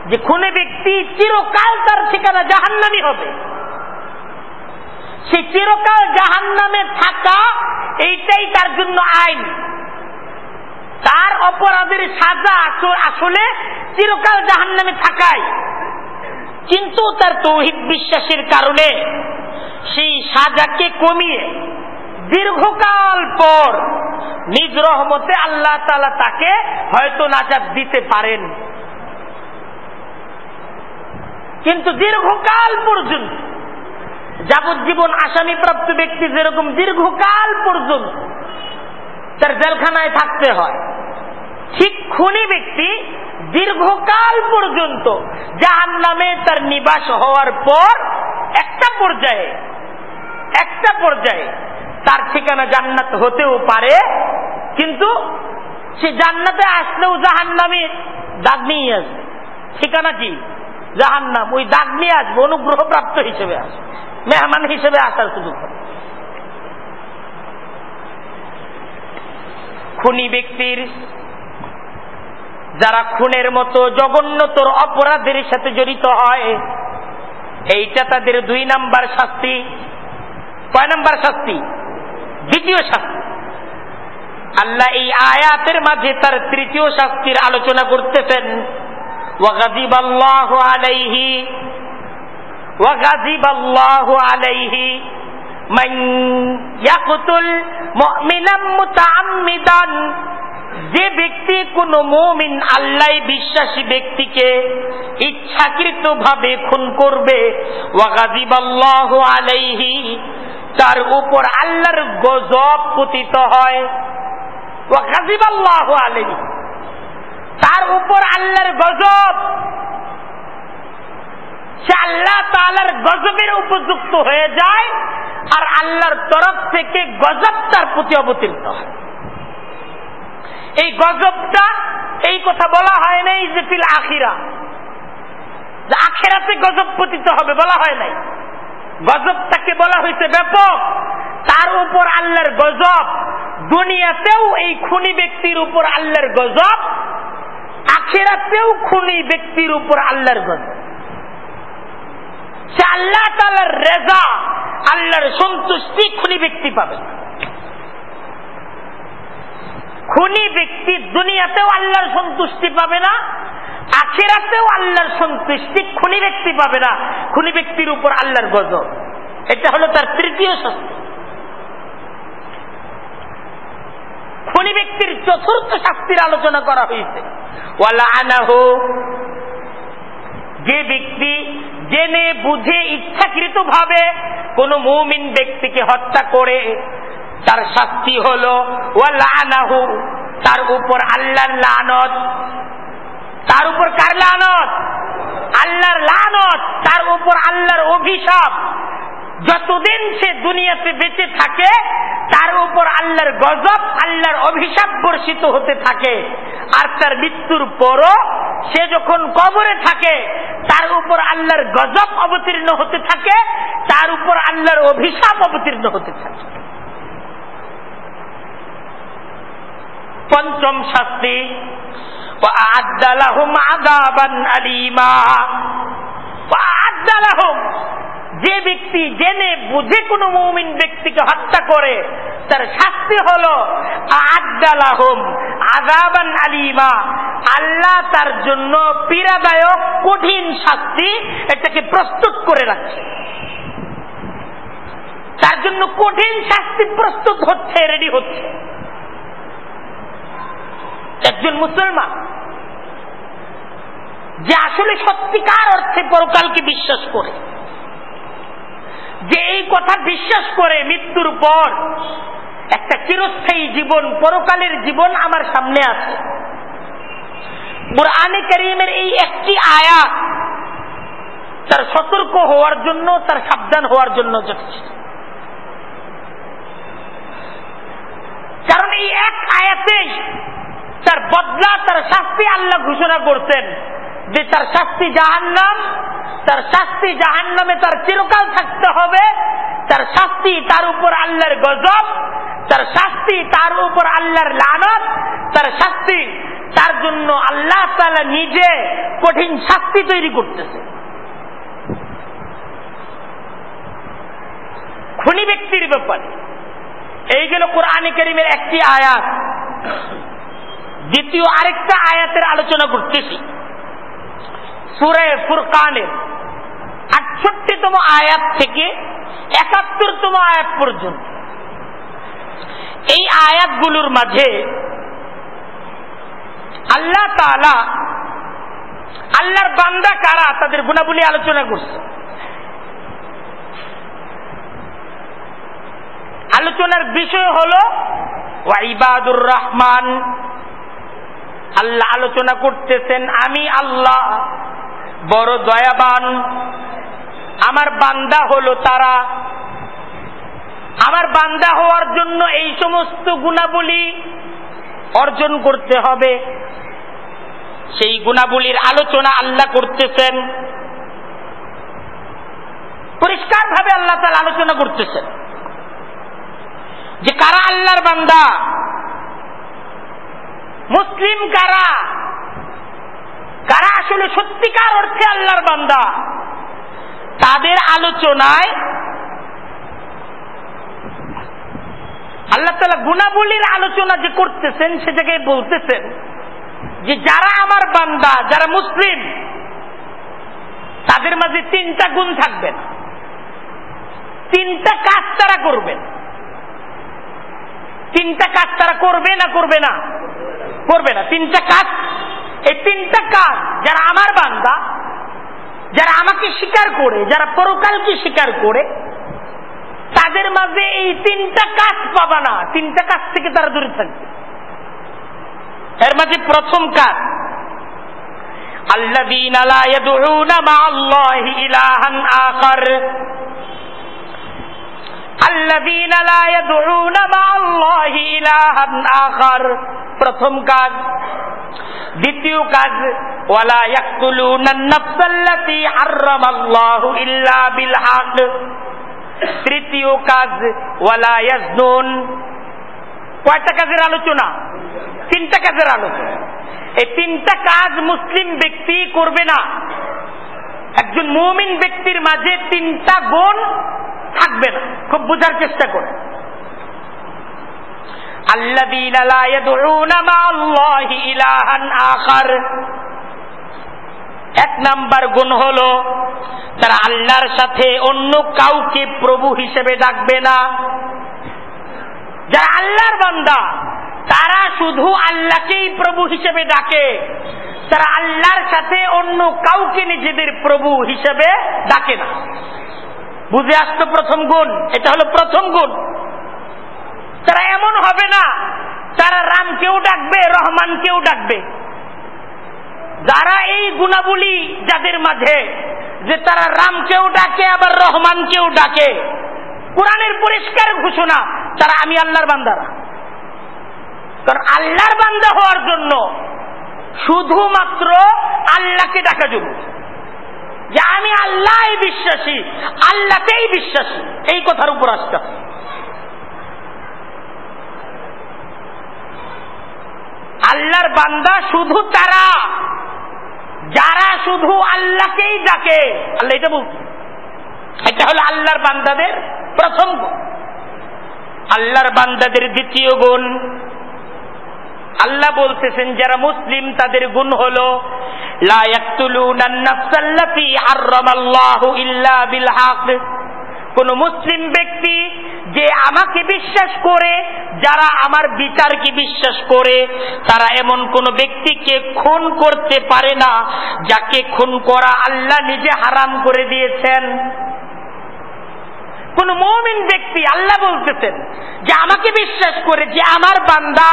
যে খুনে ব্যক্তি চিরকাল তার ঠিকানা জাহান্নামি হবে। সে চিরকাল জাহান নামে থাকা, এইটাই তার জন্য আইন। তার অপরাধের সাজা আসলে চিরকাল জাহান নামে থাকাই। কিন্তু তার তৌহিদ বিশ্বাসের কারণে সেই সাজাকে কমিয়ে দীর্ঘকাল পর নিজ রহমতে আল্লাহ তালা তাকে হয়তো নাজাদ দিতে পারেন। কিন্তু দীর্ঘকাল পর্যন্ত, যাবজ্জীবন আসামিপ্রাপ্ত ব্যক্তি যেরকম দীর্ঘকাল পর্যন্ত তার জেলখানায় থাকতে হয়, ঠিক খুনি ব্যক্তি দীর্ঘকাল পর্যন্ত জাহান নামে তার নিবাস হওয়ার পর একটা পর্যায়ে একটা পর্যায়ে তার ঠিকানা জান্নাত হতেও পারে, কিন্তু সে জান্নাতে আসলেও জাহান নামে দাগ নিয়ে আসবে। ঠিকানা কি? জাহান নাম ওই দাগ নিয়ে আসবে অনুগ্রহ প্রাপ্ত হিসেবে আসবে মেহমান হিসেবে আসার সুযোগ খুনি ব্যক্তির, যারা খুনের মতো জঘন্যতর অপরাধের সাথে জড়িত হয়, এইটা তাদের দুই নাম্বার শাস্তি। কয় নাম্বার শাস্তি? দ্বিতীয় শাস্তি। আল্লাহ এই আয়াতের মাঝে তার তৃতীয় শাস্তির আলোচনা করতেছেন। ওয়াগাজিব আল্লাহ আলাইহি وغضب الله عليه من يقتل مؤمنا متعمدا যে ব্যক্তি কোন মুমিন আল্লাহ বিশ্বাসী ব্যক্তিকে ইচ্ছাকৃত ভাবে খুন করবে ওয়াগাজিবাল্লাহু আলাইহি তার উপর আল্লাহর গজব পতিত হয় ওয়াগাজিবাল্লাহু আলাইহি তার উপর আল্লাহর গজব। সে আল্লাহ তালার গজবের উপযুক্ত হয়ে যায় আর আল্লাহর তরফ থেকে গজব তার প্রতি অবতীর্ণ হয়। এই গজবটা, এই কথা বলা হয় নাই যে ফিল আখিরা। যে আখেরাতে গজব পতিত হবে বলা হয় নাই। গজবটাকে বলা হয়েছে ব্যাপক। তার উপর আল্লাহর গজব, দুনিয়াতেও এই খুনি ব্যক্তির উপর আল্লাহর গজব আখেরাতেও খুনি ব্যক্তির উপর আল্লাহর গজব সে আল্লাহ তালার রেজা, আল্লাহর সন্তুষ্টি খুনি ব্যক্তি পাবে। খুনি ব্যক্তি দুনিয়াতেও আল্লাহর সন্তুষ্টি পাবে না, আখেরাতেও আল্লাহর সন্তুষ্টি খুনি ব্যক্তি পাবে না, খুনি ব্যক্তির উপর আল্লাহর গজব। এটা হলো তার তৃতীয় শাস্তি খুনি ব্যক্তির চতুর্থ শাস্তির আলোচনা করা হয়েছে। যে ব্যক্তি জেনে বুঝে ইচ্ছাকৃত ভাবে কোন মুমিন ব্যক্তিকে হত্যা করে, তার শাস্তি হল ওয়ালানাহু তার উপর আল্লাহর লানত। তার উপর কার লানত? আল্লাহর লানত, তার উপর আল্লাহর অভিশাপ। যতদিন সে দুনিয়াতে বেঁচে থাকে, তার উপর আল্লাহর গজব, আল্লাহর অভিশাপ বর্ষিত হতে থাকে। আর তার মৃত্যুর পরও সে যখন কবরে থাকে, তার উপর আল্লাহর গজব অবতীর্ণ হতে থাকে, তার উপর আল্লাহর অভিশাপ অবতীর্ণ হতে থাকে। পঞ্চম শাস্তি যে ব্যক্তি জেনে বুঝে কোনো মৌমিন ব্যক্তিকে হত্যা করে, তার শাস্তি হল আদালাহম আদাবান আলিমা। আল্লাহ তার জন্য পীড়াদায়ক, কঠিন শাস্তি এটাকে প্রস্তুত করে রাখছে। তার জন্য কঠিন শাস্তি প্রস্তুত হচ্ছে রেডি হচ্ছে। একজন মুসলমান যে আসলে সত্যিকার অর্থে পরকালকে বিশ্বাস করে যে এই কথা বিশ্বাস করে মৃত্যুর পর একটা চিরস্থায়ী জীবন, পরকালের জীবন আমার সামনে আছে। কোরআনে করিমের এই একটি আয়াত তার সতর্ক হওয়ার জন্য, তার সাবধান হওয়ার জন্য যথেষ্ট। কারণ এই এক আয়াতেই তার বদলা, তার শাস্তি আল্লাহ ঘোষণা করছেন। যে তার শাস্তি জাহান্নাম, তার শাস্তি জাহান্নামে তার চিরকাল থাকতে হবে। তার শাস্তি তার উপর আল্লাহর গজব, তার শাস্তি তার উপর আল্লাহর লানত, তার শাস্তি তার জন্য আল্লাহ তালা নিজে কঠিন শাস্তি তৈরি করতেছে। খুনি ব্যক্তির ব্যাপারে। এই গেল কোরআন করিমের একটি আয়াত। দ্বিতীয় আরেকটা আয়াতের আলোচনা করতেছি। সুরে ফুরকানের আটষট্টিতম আয়াত থেকে একাত্তরতম আয়াত পর্যন্ত। এই আয়াতগুলোর মাঝে আল্লাহ তালা আল্লাহর বান্দা কারা তাদের গুণাবলী আলোচনা করছে। আলোচনার বিষয় হল ওয়াইবাদুর রহমান আল্লাহ আলোচনা করতেছেন, আমি আল্লাহ, বড় দয়াবান। আমার বান্দা হলো তারা। আমার বান্দা হওয়ার জন্য এই সমস্ত গুণাবলী অর্জন করতে হবে। সেই গুণাবলীর আলোচনা আল্লাহ করতেছেন। পরিষ্কার ভাবে আল্লাহ তার আলোচনা করতেছেন। যে কারা আল্লাহর বান্দা? মুসলিম কারা? কারা আসলে সত্যিকার অর্থে আল্লাহর বান্দা? তাদের আলোচনায় আল্লাহ তালা গুণাবলীর আলোচনা যে করতেছেন, সে জায়গায় বলতেছেন যে যারা আমার বান্দা, যারা মুসলিম, তাদের মাঝে তিনটা গুণ থাকবেন তিনটা কাজ তারা করবেন তিনটা কাজ তারা করবে না করবে না। করবে না। তিনটা কাজ। এই তিনটা কাজ যারা আমার বান্দা, যারা আমাকে স্বীকার করে, যারা পরকালকে স্বীকার করে, তাদের মাঝে এই তিনটা কাজ পাবা না। তিনটা কাজ থেকে তারা দূরে থাকবে। এর মাঝে প্রথম কাজ আল্লাহ প্রথম কাজ। দ্বিতীয় কাজ, ওয়ালা ইল্লা বিল হক। তৃতীয় কাজ, ওয়ালা ইয়াজনুন। কয়টা কাজের আলোচনা? তিনটা কাজের আলোচনা। এই তিনটা কাজ মুসলিম ব্যক্তি করবে না। একজন মৌমিন ব্যক্তির মাঝে তিনটা গুণ থাকবে না। খুব বোঝার চেষ্টা করে এক নাম্বার গুণ হল, তারা আল্লাহর সাথে অন্য কাউকে প্রভু হিসেবে ডাকবে না। যারা আল্লাহর বান্দা, তারা শুধু আল্লাহকেই প্রভু হিসেবে ডাকে। তারা আল্লাহর সাথে অন্য কাউকে নিজেদের প্রভু হিসেবে ডাকে না। বুঝে আসতো প্রথম গুণ? এটা হলো প্রথম গুণ। তারা এমন হবে না, তারা রামকেও ডাকবে, রহমানকেও ডাকবে। যারা এই গুণাবলী যাদের মাঝে, যে তারা রামকেও ডাকে, আবার রহমানকেও ডাকে। কোরআনের পরিষ্কার ঘোষণা, তারা আমি আল্লাহর বান্দারা। কারণ আল্লাহর বান্দা হওয়ার জন্য শুধুমাত্র আল্লাহকে ডাকা জরুরি যে আমি আল্লাহ বিশ্বাসী, আল্লাহতেই বিশ্বাসী। এই কথার উপর আসতে আল্লাহর বান্দা শুধু তারা, যারা শুধু আল্লাহকেই ডাকে। আল্লাহ এটা বলছে। এটা হলো আল্লাহর বান্দাদের প্রথম গুণ। আল্লাহর বান্দাদের দ্বিতীয় গুণ আল্লাহ বলতেছেন, যারা মুসলিম, তাদের গুণ হল কোন মুসলিম ব্যক্তি যে আমাকে বিশ্বাস করে, যারা আমার বিচারকে বিশ্বাস করে, তারা এমন কোন ব্যক্তিকে খুন করতে পারে না, যাকে খুন করা আল্লাহ নিজে হারাম করে দিয়েছেন। কোন মমিন ব্যক্তি আল্লাহ বলতেছেন যে আমাকে বিশ্বাস করে যে আমার বান্দা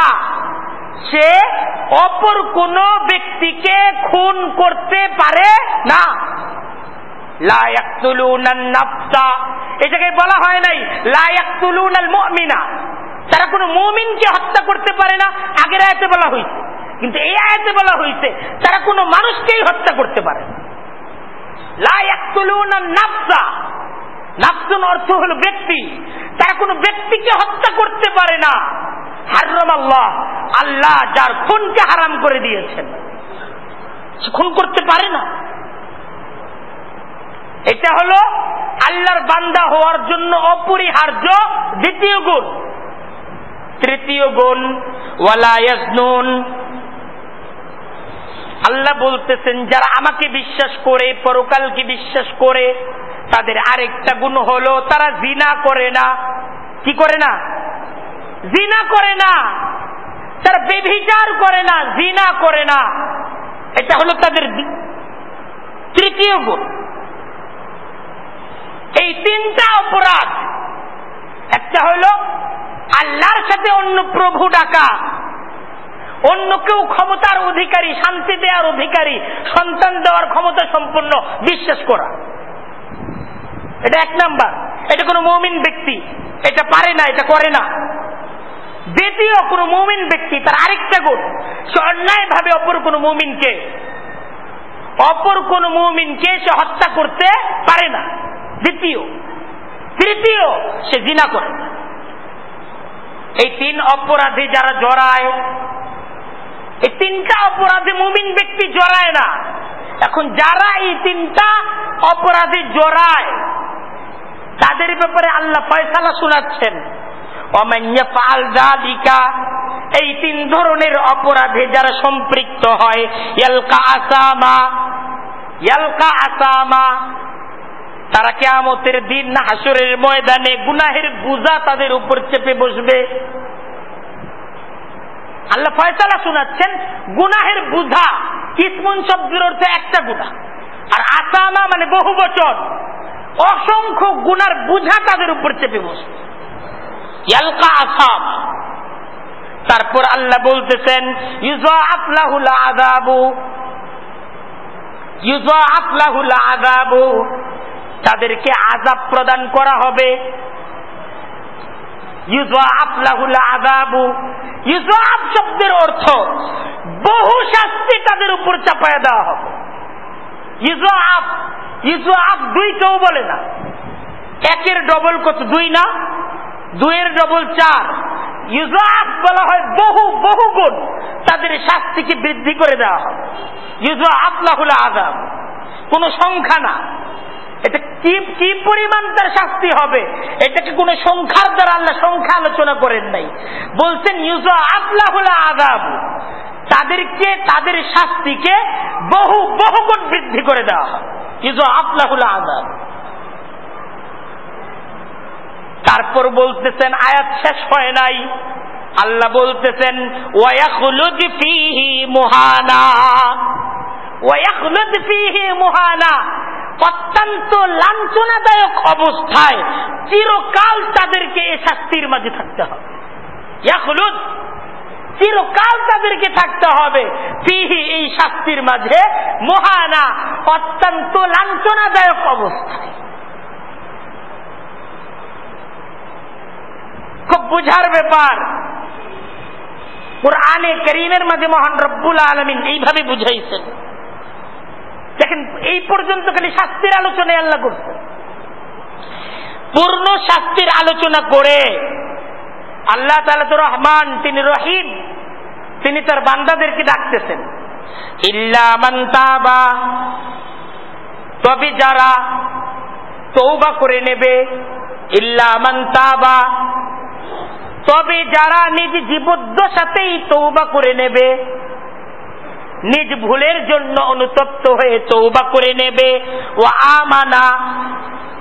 সে অপর কোন ব্যক্তিকে খুন করতে পারে না। এটাকে বলা হয় নাই মমিনা। তারা কোন মমিনকে হত্যা করতে পারে না, আগের আয়তে বলা হয়েছে কিন্তু এই আয়তে বলা হয়েছে তারা কোন মানুষকেই হত্যা করতে পারে অর্থ হল ব্যক্তি। তারা কোন ব্যক্তিকে হত্যা করতে পারে না। হারম আল্লাহ যার খুনকে হারাম করে দিয়েছেন। খুন করতে পারে না। এটা হলো আল্লাহর বান্দা হওয়ার জন্য অপরিহার্য দ্বিতীয় গুণ। তৃতীয় গুণ ওয়ালায়াজনুন আল্লাহ বলতেছেন, যারা আমাকে বিশ্বাস করে, পরকালকে বিশ্বাস করে, তাদের আরেকটা গুণ হলো তারা জিনা করে না। কি করে না? জিনা করে না। তারা বেভিচার করে না, জিনা করে না। এটা হলো তাদের তৃতীয় গুণ। এই তিনটা অপরাধ, একটা হইল আল্লাহর সাথে অন্য প্রভু ডাকা, অন্য কেউ ক্ষমতার অধিকারী, শান্তি দেওয়ার অধিকারী, সন্তান দেওয়ার ক্ষমতা সম্পন্ন, বিশ্বাস করা। এটা এক নাম্বার। এটা কোনো মৌমিন ব্যক্তি। এটা পারে না, এটা করে না। দ্বিতীয় কোনো মৌমিন ব্যক্তি, তার আরেকটা গুণ, সে অন্যায় ভাবে অপর কোনো মৌমিনকে, অপর কোন মৌমিনকে সে হত্যা করতে পারে না। দ্বিতীয়, তৃতীয়, সে জিনা করে এই তিন অপরাধে যারা জড়ায়, এই তিনটা অপরাধে মুমিন ব্যক্তি জড়ায় না। এখন যারা এই তিনটা অপরাধে জড়ায়, তাদের ব্যাপারে আল্লাহ ফয়সালা শোনাচ্ছেন। এই তিন ধরনের অপরাধে যারা সম্পৃক্ত হয় তারা কেয়ামতের দিন হাসরের ময়দানে গুনাহের বুঝা তাদের উপর চেপে বসবে। আল্লাহ ফয়সালা শোনাচ্ছেন, গুনাহের বুঝা, কিসমন শব্দের অর্থে একটা গুণা আর আসামা মানে বহু বচন অসংখ্য গুনার বুঝা তাদের উপর চেপে বসবে। তারপর আল্লাহ বলতেছেন তাদেরকে আজাব প্রদান করা হবে। শব্দের অর্থ, বহু শাস্তি তাদের উপর চাপায় দেওয়া হবে। ইউজাব ইউজাব দুই কেউ বলে না। একের ডবল কত? দুই না? দুইয়ের ডবল চার। ইউজাব বলা হয় বহু বহু গুণ তাদের শাস্তিকে বৃদ্ধি করে দেওয়া হবে ইউজা আফলাহুল আজাব কোন সংখ্যা না। এটা কি কি পরিমাণ তার শাস্তি হবে? এটাকে কোন সংখ্যার দ্বারা আল্লাহ সংখ্যা আলোচনা করেন নাই। বলছেন ইউজা আবলাহুল আদাব তাদেরকে, তাদের শাস্তিকে বহু বহু গুণ বৃদ্ধি করে দেওয়া হয়। ইউজা আবলাহুল আদাব তারপর বলতেছেন, আয়াত শেষ হয় নাই। আল্লাহ বলতেছেন মুহানা। অত্যন্ত লাঞ্ছনাদায়ক অবস্থায় চিরকাল তাদেরকে এ শাস্তির মাঝে থাকতে হবে। ইয়াকুলুদ চিরকাল তাদেরকে থাকতে হবে। ফিহি এই শাস্তির মাঝে, মহানা। অত্যন্ত লাঞ্ছনাদায়ক অবস্থায়। বুঝার ব্যাপার। কোরআনে করিমের মাঝে মহান রব্বুল আলমিন এইভাবে বুঝাইছেন। দেখেন, এই পর্যন্ত খালি শাস্তির আলোচনায় আল্লাহ করছেন। পূর্ণ শাস্তির আলোচনা করে আল্লাহ তালা তো রহমান, তিনি রহিম, তিনি তার বান্দাদেরকে ডাকতেছেন। ইল্লামান্তাবা তবে। যারা তৌবা করে নেবে ইল্লামান্তাবা তবে যারা নিজ জীবদ্দশাতেই তৌবা করে নেবে, নিজ ভুলের জন্য অনুতপ্ত হয়ে তৌবা করে নেবে। ও আমানা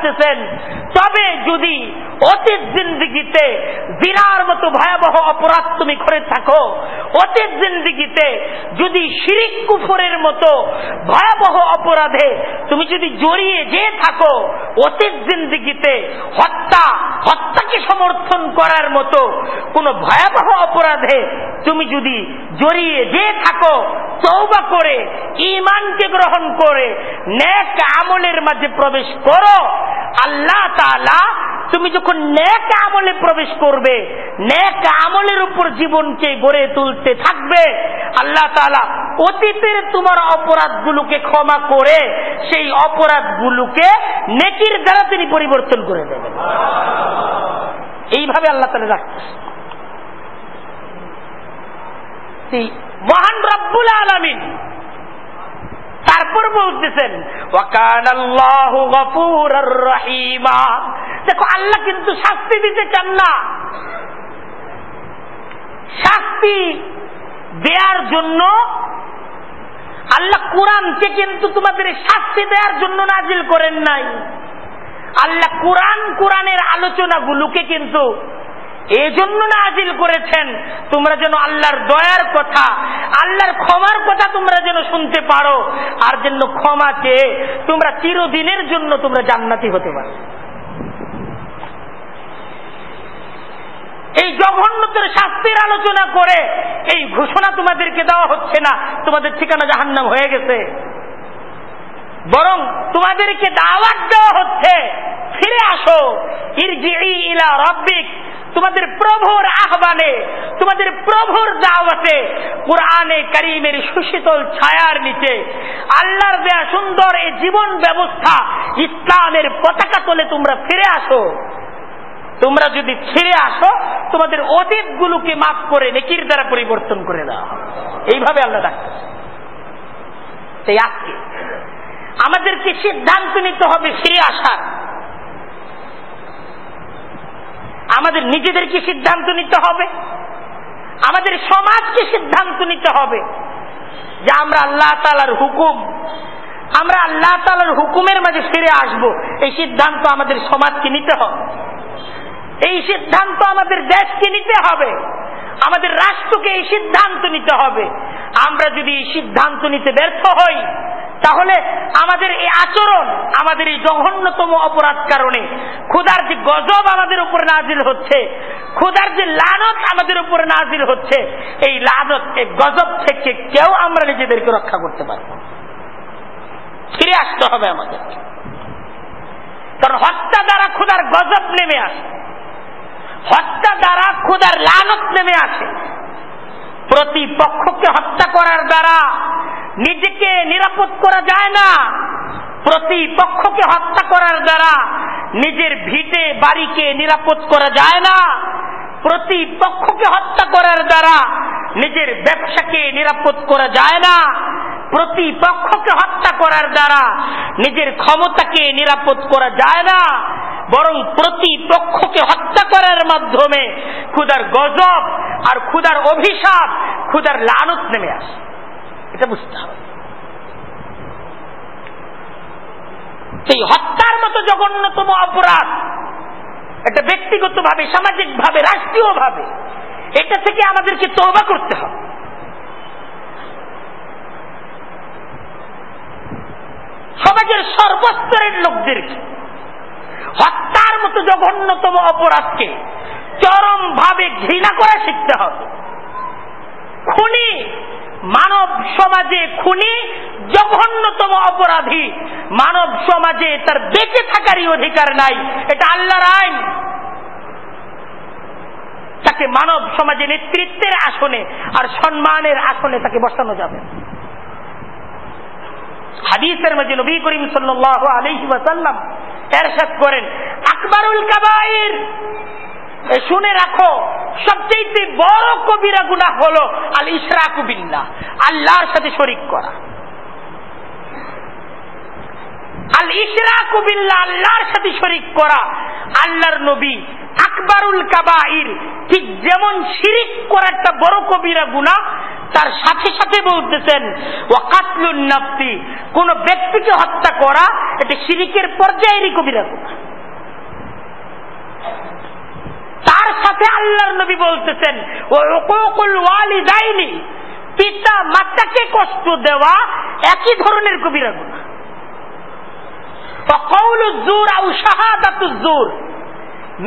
ডাকতেছেন তবে যদি অতীত জিন্দিগিতে বিরার মতো ভয়াবহ অপরাধ তুমি করে থাকো, অতীত জিন্দিগিতে যদি শিরিক কুফরের মতো ভয়াবহ অপরাধে তুমি যদি জড়িয়ে যে থাকো, অতীত জিন্দিগিতে হত্যা, হত্যাকে সমর্থন করার মতো কোন ভয়াবহ অপরাধে তুমি যদি জড়িয়ে যে থাকো তৌবা করে ইমানকে গ্রহণ করে নেক আমলের মাঝে প্রবেশ করো আল্লাহ তালা তুমি যখন নেক আমলে প্রবেশ করবে, নেক আমলের উপর জীবনকে গড়ে তুলতে থাকবে, আল্লাহ তালা অতীতের তোমার অপরাধগুলোকে ক্ষমা করে সেই অপরাধগুলোকে নেকির দ্বারা তিনি পরিবর্তন করে দেবেন। এইভাবে আল্লাহ তালা রাখতেছে মহান রব্বুল আলমিন তারপর বলতেছেন দেখো, আল্লাহ কিন্তু শাস্তি দিতে চান না। শাস্তি দেওয়ার জন্য আল্লাহ কোরআনকে কিন্তু তোমাদের শাস্তি দেওয়ার জন্য নাজিল করেন নাই। আল্লাহ কোরআন, কোরআনের আলোচনাগুলোকে কিন্তু এজন্য নাজিল করেছেন, তোমরা যেন আল্লাহর দয়ার কথা, আল্লাহর ক্ষমার কথা তোমরা যেন শুনতে পারো, আর যেন ক্ষমা চেয়ে তোমরা চিরদিনের জন্য তোমরা জান্নাতি হতে পারো। এই জঘন্যতের শাস্তির আলোচনা করে এই ঘোষণা তোমাদেরকে দেওয়া হচ্ছে না, তোমাদের ঠিকানা জাহান্নাম হয়ে গেছে। বরং তোমাদেরকে দাওয়াত দেওয়া হচ্ছে, ফিরে আসো ইলা রব্বিক তোমাদের প্রভুর আহ্বানে, তোমাদের প্রভুর দাওয়াতে, কোরআনে করিমের সুশীতল ছায়ার নিচে আল্লাহর দেয়া সুন্দর এই জীবন ব্যবস্থা ইসলামের পতাকা তোলে তোমরা ফিরে আসো। তোমরা যদি ছেড়ে আসো, তোমাদের অতীত গুলোকে মাফ করে নেকির দ্বারা পরিবর্তন করে দেওয়া এইভাবে আল্লাহ ডাকতেছে। তাই আজকে আমাদেরকে সিদ্ধান্ত নিতে হবে ফিরে আসার। আমাদের নিজেদেরকে সিদ্ধান্ত নিতে হবে। আমাদের সমাজকে সিদ্ধান্ত নিতে হবে যে আমরা আল্লাহ তালার হুকুম, আমরা আল্লাহ তালার হুকুমের মাঝে ফিরে আসব। এই সিদ্ধান্ত আমাদের সমাজকে নিতে হবে। এই সিদ্ধান্ত আমাদের দেশকে নিতে হবে। আমাদের রাষ্ট্রকে এই সিদ্ধান্ত নিতে হবে। আমরা যদি এই সিদ্ধান্ত নিতে ব্যর্থ হই, তাহলে আমাদের এই আচরণ, আমাদের এই জঘন্যতম অপরাধ কারণে ক্ষুদার যে গজব আমাদের উপর নাজিল হচ্ছে। ক্ষুদার যে লানত আমাদের উপর নাজিল হচ্ছে, এই লানত এই গজব থেকে কেউ আমরা নিজেদেরকে রক্ষা করতে পারব ফিরে আসতে হবে আমাদের কারণ হত্যা দ্বারা ক্ষুদার গজব নেমে আসে। হত্যা দ্বারা ক্ষুদার লানত নেমে আসে। প্রতিপক্ষকে হত্যা করার দ্বারা নিজেকে নিরাপদ করা যায় না। প্রতিপক্ষকে হত্যা করার দ্বারা নিজের ভিটে বাড়িকে নিরাপদ করা যায় না। প্রতিপক্ষকে হত্যা করার দ্বারা নিজের ব্যবসাকে নিরাপদ করা যায় না। প্রতিপক্ষকে হত্যা করার দ্বারা নিজের ক্ষমতাকে নিরাপদ করা যায় না। বরং প্রতিপক্ষকে হত্যা করার মাধ্যমে ক্ষুদার গজব আর ক্ষুদার অভিশাপ ক্ষুদার লানত নেমে আসে। এটা বুঝতে হবে। সেই হত্যার মতো জঘন্যতম অপরাধ। এটা ব্যক্তিগতভাবে, সামাজিকভাবে, রাষ্ট্রীয়ভাবে, এটা থেকে আমাদেরকে তহবা করতে হবে। সমাজের সর্বস্তরের লোকদেরকে হত্যার মতো জঘন্যতম অপরাধকে চরম ভাবে ঘৃণা করা শিখতে হবে। খুনি মানব সমাজে খুনি, জঘন্যতম অপরাধী। মানব সমাজে তার বেঁচে থাকারই অধিকার নাই। এটা আল্লাহর আইন। তাকে মানব সমাজে নেতৃত্বের আসনে আর সম্মানের আসনে তাকে বসানো যাবে। হাদিসের মাঝে নবী করিম সাল্লাহ আলহি ওয়াসাল্লাম এরশাদ করেন, আকবরুল কাবাইর। শুনে রাখো সবচেয়ে বড় কবিরা গুণা হলো আল ইসরাকুবিল্লা আল্লাহর সাথে শরিক করা। আল ইসরাকুবিল্লা আল্লাহর সাথে শরিক করা, আল্লাহর নবী আকবরুল কাবাইর ঠিক যেমন শিরিক করা একটা বড় কবিরা গুণা তার সাথে সাথে বলতেছেন ওয়াকাতলুন নাফসি কোন ব্যক্তিকে হত্যা করা, এটা শিরিকের পর্যায়েরই কবিরা গুণা তার সাথে আল্লাহর নবী বলতেছেন ওয়ালিদাইনি পিতা মাতাকে কষ্ট দেওয়া একই ধরনের কবিরা গুণা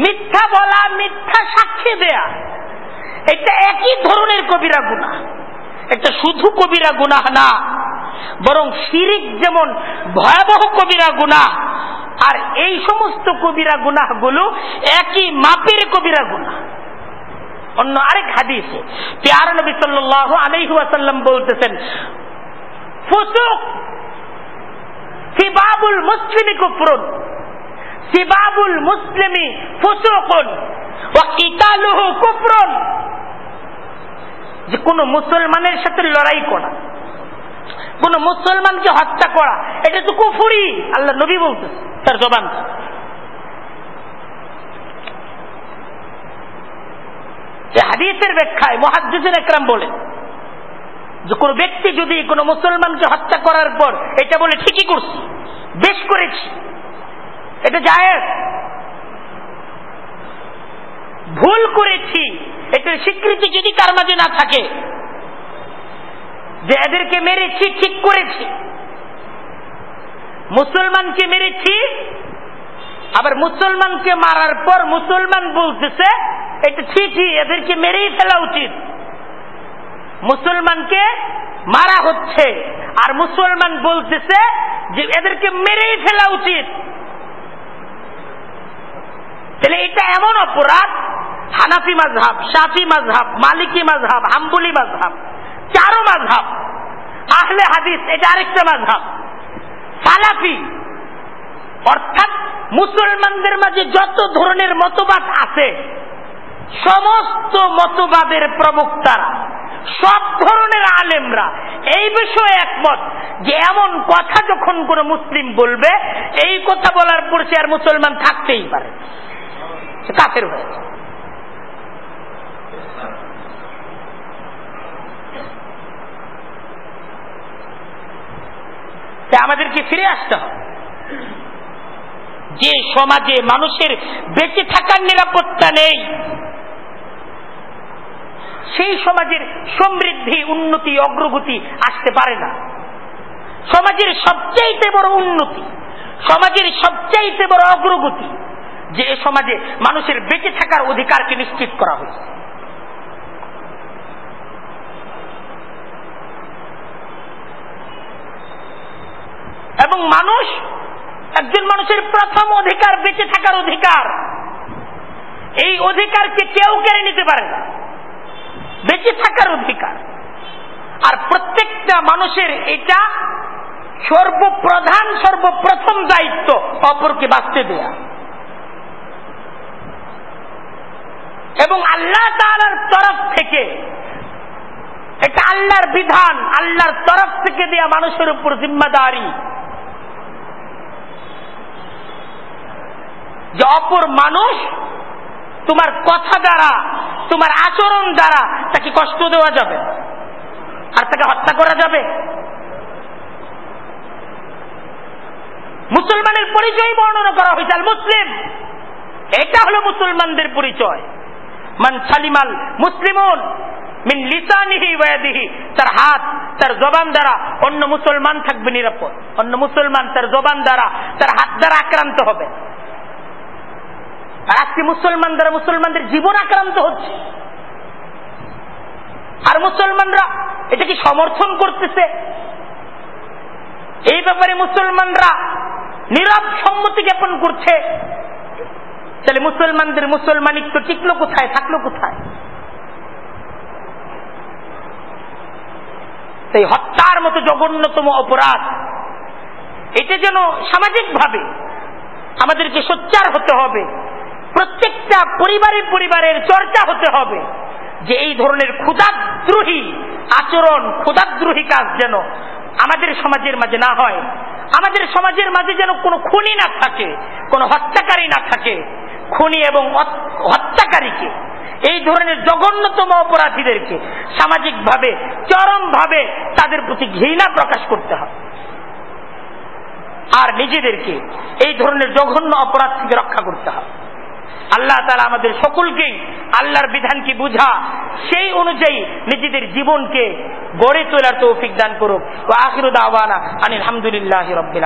মিথ্যা বলা, মিথ্যা সাক্ষী দেয়া, এটা একই ধরনের কবিরা গুণা এটা শুধু কবিরা গুনাহ না, বরং শিরিক যেমন ভয়াবহ কবিরা গুণা আর এই সমস্ত কবিরা গুনাহগুলো একই মাপের কবিরা গুনাহ। অন্য আরেক হাদিসে পেয়ার নবী সাল্লাহ আলহাসাল্লাম বলতেছেন, ফুসুক সিবাবুল মুসলিমি কুফরুন, সিবাবুল মুসলিমি ফুসুকুন ও ইতালুহু কুফরুন। যে কোন মুসলমানের সাথে লড়াই করা। কোন মুসলমানকে হত্যা করা, এটা তো কুফুরি, আল্লাহ নবী বলতেছে তার জবান। হাদিসের ব্যাখ্যায় মহাদ্দিন একরাম বলে যে কোন ব্যক্তি যদি কোন মুসলমানকে হত্যা করার পর এটা বলে ঠিকই করছি, বেশ করেছি, এটা যায় ভুল করেছি, এটার স্বীকৃতি যদি তার মাঝে না থাকে যে এদেরকে মেরেছি, ঠিক করেছি। মুসলমানকে মেরেছি, আবার মুসলমানকে মারার পর মুসলমান বলতেছে, এটা ঠিকই, এদেরকে মেরেই ফেলা উচিত। মুসলমানকে মারা হচ্ছে, আর মুসলমান বলতেছে যে এদেরকে মেরেই ফেলা উচিত। তাহলে এটা এমন অপরাধ, হানাফি মাজহাব শাফি মাজহাব মালিকি মাজহাব হাম্বুলি মাজহাব চারো মাজহাব আহলে হাদিস, এটা আরেকটা মাজহাব সালাফি, অর্থাৎ মুসলমানদের মাঝে যত ধরনের মতবাদ আছে, সমস্ত মতবাদের প্রবক্তারা, সব ধরনের আলেমরা এই বিষয়ে একমত যে এমন কথা যখন কোন মুসলিম বলবে, এই কথা বলার পর সে আর মুসলমান থাকতেই পারে কাফের হয়েছে আমাদেরকে ফিরে আসতে হবে। যে সমাজে মানুষের বেঁচে থাকার নিরাপত্তা নেই, সেই সমাজের সমৃদ্ধি, উন্নতি, অগ্রগতি আসতে পারে না। সমাজের সবচাইতে বড় উন্নতি, সমাজের সবচাইতে বড় অগ্রগতি, যে সমাজে মানুষের বেঁচে থাকার অধিকারকে নিশ্চিত করা হয়েছে। এবং মানুষ একজন মানুষের প্রথম অধিকার বেঁচে থাকার অধিকার। এই অধিকারকে কেউ কেড়ে নিতে পারে না। বেঁচে থাকার অধিকার। আর প্রত্যেকটা মানুষের এটা সর্বপ্রধান, সর্বপ্রথম দায়িত্ব অপরকে বাঁচতে দেয়া। এবং আল্লাহ তালার তরফ থেকে এটা আল্লাহর বিধান, আল্লাহর তরফ থেকে দেয়া মানুষের উপর জিম্মাদারি। যে অপর মানুষ তোমার কথা দ্বারা, তোমার আচরণ দ্বারা তাকে কষ্ট দেওয়া যাবে আর তাকে হত্যা করা যাবে। মুসলমানের পরিচয় বর্ণনা করা হয়েছে মুসলিম। এটা হলো মুসলমানদের পরিচয়। মান সালিমাল মুসলিমন মিন লিসানিহি ওয়াদিহি তার হাত, তার জবান দ্বারা অন্য মুসলমান থাকবে নিরাপদ। অন্য মুসলমান তার জবান দ্বারা তার হাত দ্বারা আক্রান্ত হবে। আজকে মুসলমান দ্বারা মুসলমানদের জীবন আক্রান্ত হচ্ছে। আর মুসলমানরা এটা কি সমর্থন করতেছে। এই ব্যাপারে মুসলমানরা নীরব সম্মতি জ্ঞাপন করছে। তাহলে মুসলমানদের মুসলমানিত্ব টিকলো কোথায়, থাকল কোথায়? সেই হত্যার মতো জঘন্যতম অপরাধ, এটা যেন সামাজিকভাবে আমাদেরকে সোচ্চার হতে হবে। প্রত্যেকটা পরিবারে পরিবারের চর্চা হতে হবে যে এই ধরনের ক্ষুদাদ্রোহী আচরণ ক্ষুদাদ্রোহী কাজ যেন আমাদের সমাজের মাঝে না হয়। আমাদের সমাজের মাঝে যেন কোনো খুনি না থাকে, কোনো হত্যাকারী না থাকে, খুনি এবং হত্যাকারীকে, এই ধরনের জঘন্যতম অপরাধীদেরকে সামাজিকভাবে, চরমভাবে তাদের প্রতি ঘৃণা প্রকাশ করতে হবে। আর নিজেদেরকে এই ধরনের জঘন্য অপরাধ থেকে রক্ষা করতে হবে। আল্লাহ তালা আমাদের সকলকেই আল্লাহর বিধানকে বুঝা, সেই অনুযায়ী নিজেদের জীবনকে গড়ে তোলার তৌফিক দান করুক। ও দাওয়ানা আনি আলহামদুলিল্লাহ রবিল